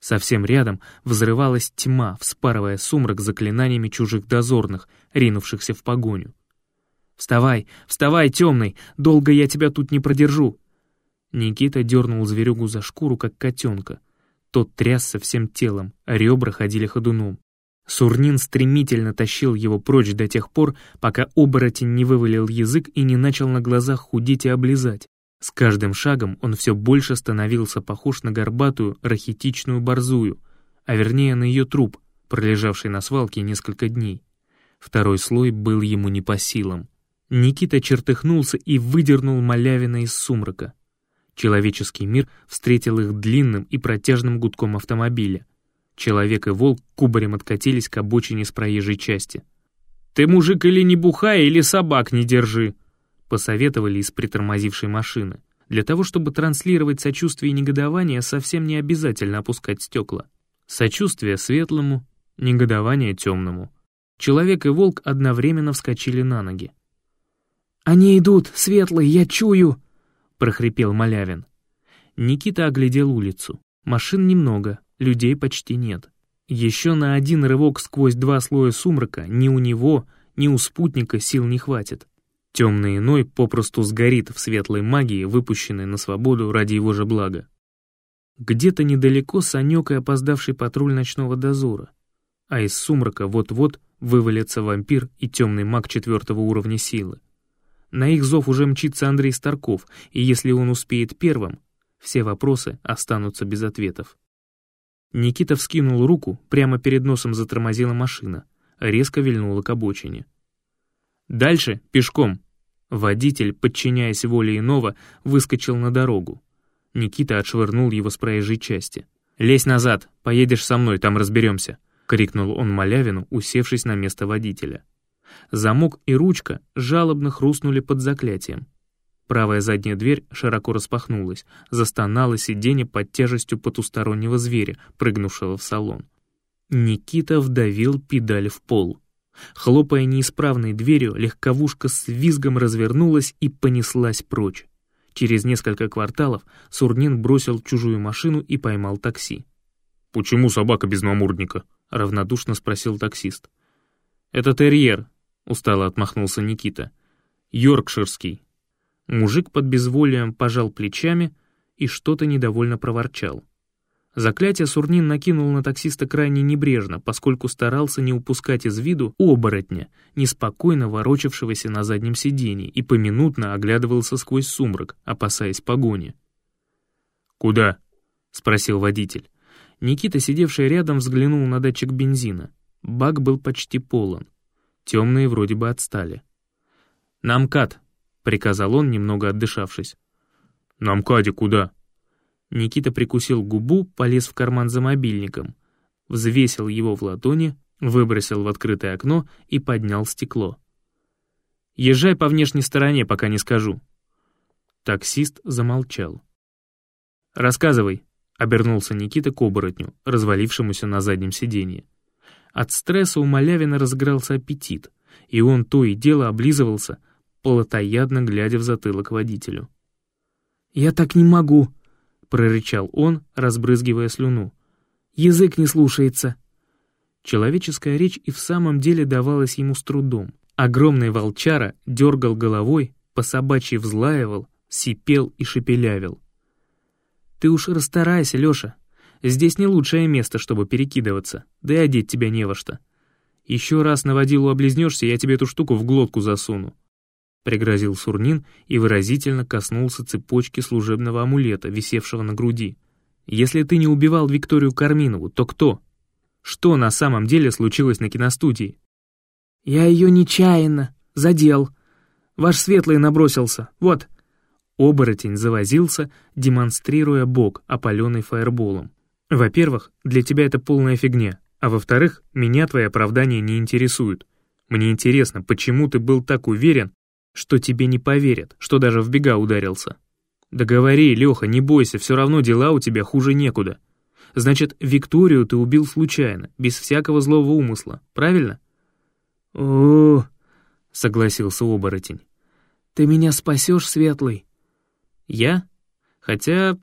Совсем рядом взрывалась тьма, вспарывая сумрак заклинаниями чужих дозорных, ринувшихся в погоню. «Вставай, вставай, темный, долго я тебя тут не продержу!» Никита дернул зверюгу за шкуру, как котенка. Тот трясся всем телом, ребра ходили ходуном. Сурнин стремительно тащил его прочь до тех пор, пока оборотень не вывалил язык и не начал на глазах худеть и облизать. С каждым шагом он все больше становился похож на горбатую рахитичную борзую, а вернее на ее труп, пролежавший на свалке несколько дней. Второй слой был ему не по силам. Никита чертыхнулся и выдернул малявина из сумрака. Человеческий мир встретил их длинным и протяжным гудком автомобиля — Человек и волк кубарем откатились к обочине с проезжей части. «Ты, мужик, или не бухай, или собак не держи!» Посоветовали из притормозившей машины. Для того, чтобы транслировать сочувствие и негодование, совсем не обязательно опускать стекла. Сочувствие светлому, негодование темному. Человек и волк одновременно вскочили на ноги. «Они идут, светлые, я чую!» — прохрипел Малявин. Никита оглядел улицу. Машин немного, людей почти нет. Еще на один рывок сквозь два слоя сумрака ни у него, ни у спутника сил не хватит. Темный иной попросту сгорит в светлой магии, выпущенной на свободу ради его же блага. Где-то недалеко Санек и опоздавший патруль ночного дозора. А из сумрака вот-вот вывалится вампир и темный маг четвертого уровня силы. На их зов уже мчится Андрей Старков, и если он успеет первым, все вопросы останутся без ответов. Никита вскинул руку, прямо перед носом затормозила машина, резко вильнула к обочине. «Дальше, пешком!» Водитель, подчиняясь воле иного, выскочил на дорогу. Никита отшвырнул его с проезжей части. «Лезь назад, поедешь со мной, там разберемся», — крикнул он Малявину, усевшись на место водителя. Замок и ручка жалобно хрустнули под заклятием. Правая задняя дверь широко распахнулась, застонало сиденье под тяжестью потустороннего зверя, прыгнувшего в салон. Никита вдавил педаль в пол. Хлопая неисправной дверью, легковушка с визгом развернулась и понеслась прочь. Через несколько кварталов Сурнин бросил чужую машину и поймал такси. «Почему собака без намордника?» — равнодушно спросил таксист. «Это терьер», — устало отмахнулся Никита. «Йоркширский». Мужик под безволием пожал плечами и что-то недовольно проворчал. Заклятие Сурнин накинул на таксиста крайне небрежно, поскольку старался не упускать из виду оборотня, неспокойно ворочавшегося на заднем сиденье и поминутно оглядывался сквозь сумрак, опасаясь погони. «Куда?» — спросил водитель. Никита, сидевший рядом, взглянул на датчик бензина. Бак был почти полон. Темные вроде бы отстали. «Нам кат», — приказал он, немного отдышавшись. «На МКАДе куда?» Никита прикусил губу, полез в карман за мобильником, взвесил его в ладони, выбросил в открытое окно и поднял стекло. «Езжай по внешней стороне, пока не скажу». Таксист замолчал. «Рассказывай», — обернулся Никита к оборотню, развалившемуся на заднем сиденье. От стресса у Малявина разыгрался аппетит, и он то и дело облизывался, плотоядно глядя в затылок водителю. «Я так не могу», — прорычал он, разбрызгивая слюну. «Язык не слушается». Человеческая речь и в самом деле давалась ему с трудом. Огромный волчара дергал головой, по собачьи взлаивал, сипел и шепелявил. «Ты уж расстарайся, Лёша. Здесь не лучшее место, чтобы перекидываться, да и одеть тебя не во что. Еще раз на водилу облизнешься, я тебе эту штуку в глотку засуну пригрозил Сурнин и выразительно коснулся цепочки служебного амулета, висевшего на груди. «Если ты не убивал Викторию Карминову, то кто? Что на самом деле случилось на киностудии?» «Я ее нечаянно задел. Ваш светлый набросился. Вот». Оборотень завозился, демонстрируя бок, опаленный фаерболом. «Во-первых, для тебя это полная фигня, а во-вторых, меня твои оправдания не интересуют. Мне интересно, почему ты был так уверен, что тебе не поверят, что даже в бега ударился. Да говори, Леха, не бойся, все равно дела у тебя хуже некуда. Значит, Викторию ты убил случайно, без всякого злого умысла, правильно? О, согласился оборотень. Ты меня спасешь, Светлый? Я? Хотя,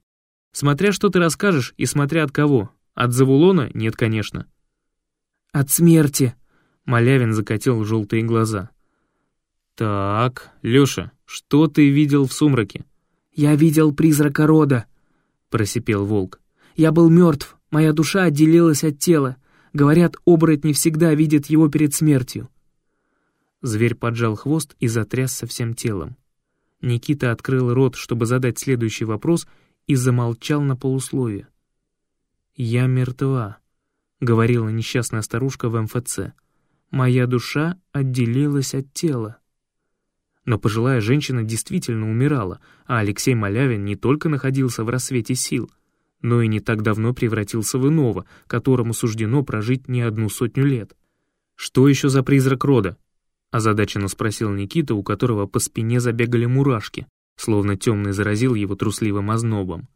смотря что ты расскажешь и смотря от кого. От Завулона? Нет, конечно. От смерти. Малявин закатил желтые глаза. «Так, Лёша, что ты видел в сумраке?» «Я видел призрака рода», — просипел волк. «Я был мертв, моя душа отделилась от тела. Говорят, оборотни всегда видят его перед смертью». Зверь поджал хвост и затрясся всем телом. Никита открыл рот, чтобы задать следующий вопрос, и замолчал на полусловие. «Я мертва», — говорила несчастная старушка в МФЦ. «Моя душа отделилась от тела». Но пожилая женщина действительно умирала, а Алексей Малявин не только находился в рассвете сил, но и не так давно превратился в иного, которому суждено прожить не одну сотню лет. «Что еще за призрак рода?» — озадаченно спросил Никита, у которого по спине забегали мурашки, словно темный заразил его трусливым ознобом.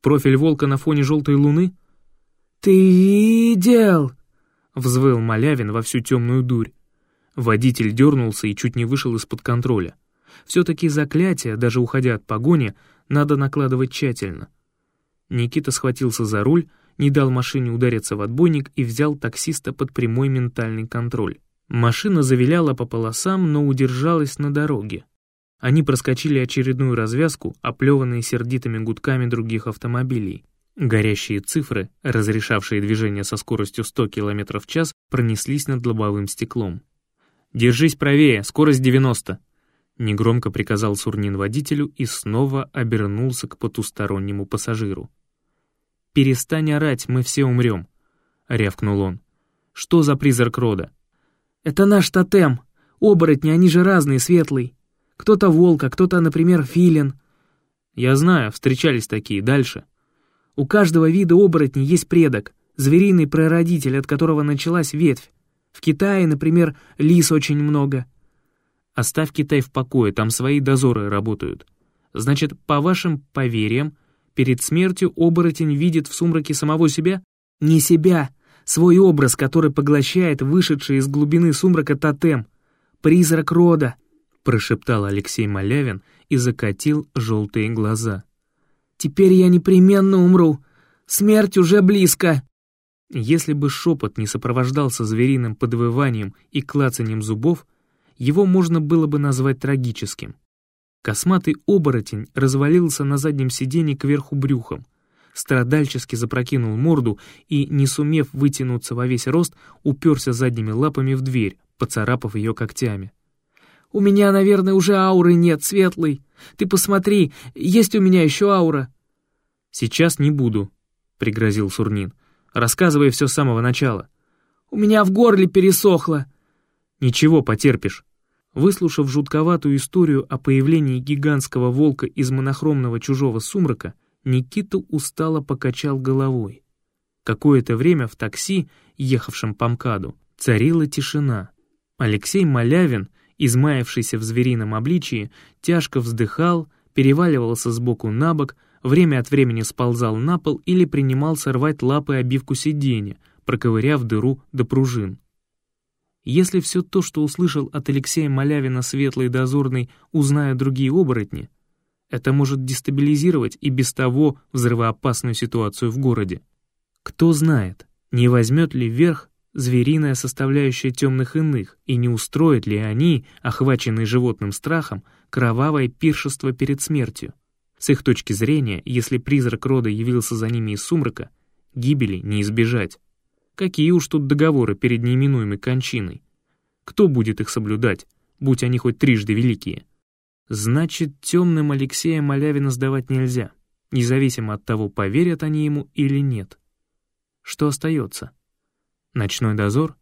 «Профиль волка на фоне желтой луны?» «Ты видел?» — взвыл Малявин во всю темную дурь. Водитель дернулся и чуть не вышел из-под контроля. Все-таки заклятие, даже уходя от погони, надо накладывать тщательно. Никита схватился за руль, не дал машине удариться в отбойник и взял таксиста под прямой ментальный контроль. Машина завиляла по полосам, но удержалась на дороге. Они проскочили очередную развязку, оплеванные сердитыми гудками других автомобилей. Горящие цифры, разрешавшие движение со скоростью 100 км в час, пронеслись над лобовым стеклом. «Держись правее, скорость 90!» Негромко приказал Сурнин водителю и снова обернулся к потустороннему пассажиру. «Перестань орать, мы все умрем», — рявкнул он. «Что за призрак рода?» «Это наш тотем. Оборотни, они же разные, светлый». Кто-то волк, а кто-то, например, филин. Я знаю, встречались такие, дальше. У каждого вида оборотней есть предок, звериный прародитель, от которого началась ветвь. В Китае, например, лис очень много. Оставь Китай в покое, там свои дозоры работают. Значит, по вашим поверьям, перед смертью оборотень видит в сумраке самого себя? Не себя, свой образ, который поглощает вышедший из глубины сумрака тотем. Призрак рода, прошептал Алексей Малявин и закатил желтые глаза. «Теперь я непременно умру. Смерть уже близко!» Если бы шепот не сопровождался звериным подвыванием и клацанием зубов, его можно было бы назвать трагическим. Косматый оборотень развалился на заднем сиденье кверху брюхом, страдальчески запрокинул морду и, не сумев вытянуться во весь рост, уперся задними лапами в дверь, поцарапав ее когтями. «У меня, наверное, уже ауры нет, светлый. Ты посмотри, есть у меня еще аура». «Сейчас не буду», — пригрозил Сурнин. «Рассказывай все с самого начала». «У меня в горле пересохло». «Ничего, потерпишь». Выслушав жутковатую историю о появлении гигантского волка из монохромного чужого сумрака, Никита устало покачал головой. Какое-то время в такси, ехавшем по МКАДу, царила тишина. Алексей Малявин — измаявшийся в зверином обличии, тяжко вздыхал, переваливался с боку на бок, время от времени сползал на пол или принимался рвать лапой обивку сиденья, проковыряв дыру до пружин. Если все то, что услышал от Алексея Малявина светлый дозорный, узнают другие оборотни, это может дестабилизировать и без того взрывоопасную ситуацию в городе. Кто знает, не возьмет ли верх звериная составляющая темных иных, и не устроят ли они, охваченные животным страхом, кровавое пиршество перед смертью. С их точки зрения, если призрак рода явился за ними из сумрака, гибели не избежать. Какие уж тут договоры перед неименуемой кончиной? Кто будет их соблюдать, будь они хоть трижды великие? Значит, темным Алексея Малявина сдавать нельзя, независимо от того, поверят они ему или нет. Что остается? Ночной дозор?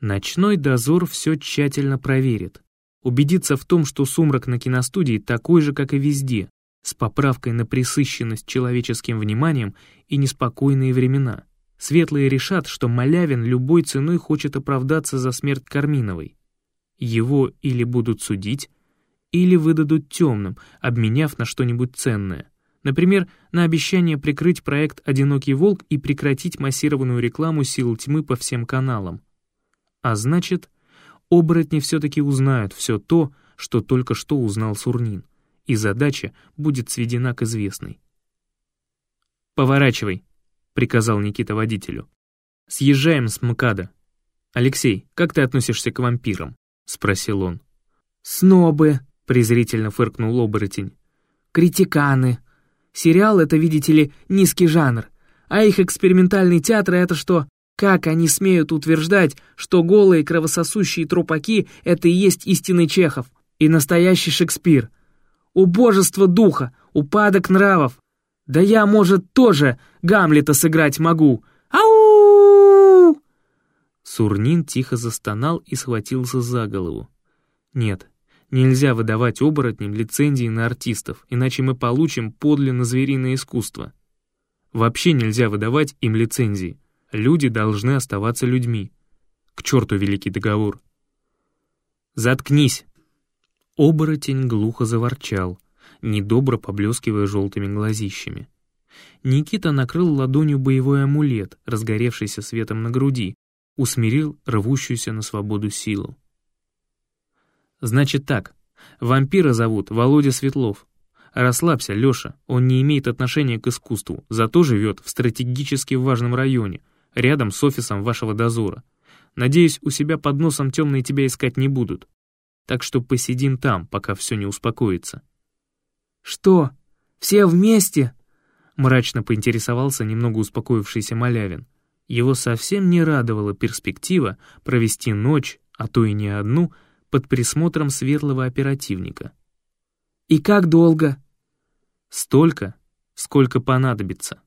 Ночной дозор все тщательно проверит. Убедиться в том, что сумрак на киностудии такой же, как и везде, с поправкой на присыщенность человеческим вниманием и неспокойные времена. Светлые решат, что Малявин любой ценой хочет оправдаться за смерть Карминовой. Его или будут судить, или выдадут темным, обменяв на что-нибудь ценное. Например, на обещание прикрыть проект «Одинокий волк» и прекратить массированную рекламу сил тьмы по всем каналам. А значит, оборотни все-таки узнают все то, что только что узнал Сурнин, и задача будет сведена к известной. «Поворачивай», — приказал Никита водителю. «Съезжаем с МКАДа. Алексей, как ты относишься к вампирам?» — спросил он. «Снобы», — презрительно фыркнул оборотень. «Критиканы, Сериал — это, видите ли, низкий жанр. А их экспериментальный театр — это что? Как они смеют утверждать, что голые кровососущие трупаки — это и есть истинный Чехов и настоящий Шекспир? Убожество духа, упадок нравов. Да я, может, тоже Гамлета сыграть могу. Ау! Сурнин тихо застонал и схватился за голову. Нет, Нельзя выдавать оборотням лицензии на артистов, иначе мы получим подлинно звериное искусство. Вообще нельзя выдавать им лицензии. Люди должны оставаться людьми. К черту великий договор. «Заткнись!» Оборотень глухо заворчал, недобро поблескивая желтыми глазищами. Никита накрыл ладонью боевой амулет, разгоревшийся светом на груди, усмирил рвущуюся на свободу силу. Значит так, вампира зовут Володя Светлов. Расслабься, Лёша, он не имеет отношения к искусству, зато живет в стратегически важном районе, рядом с офисом вашего дозора. Надеюсь, у себя под носом темные тебя искать не будут. Так что посидим там, пока все не успокоится. «Что, все вместе?» Мрачно поинтересовался немного успокоившийся Малявин. Его совсем не радовала перспектива провести ночь, а то и не одну, под присмотром светлого оперативника. «И как долго?» «Столько, сколько понадобится».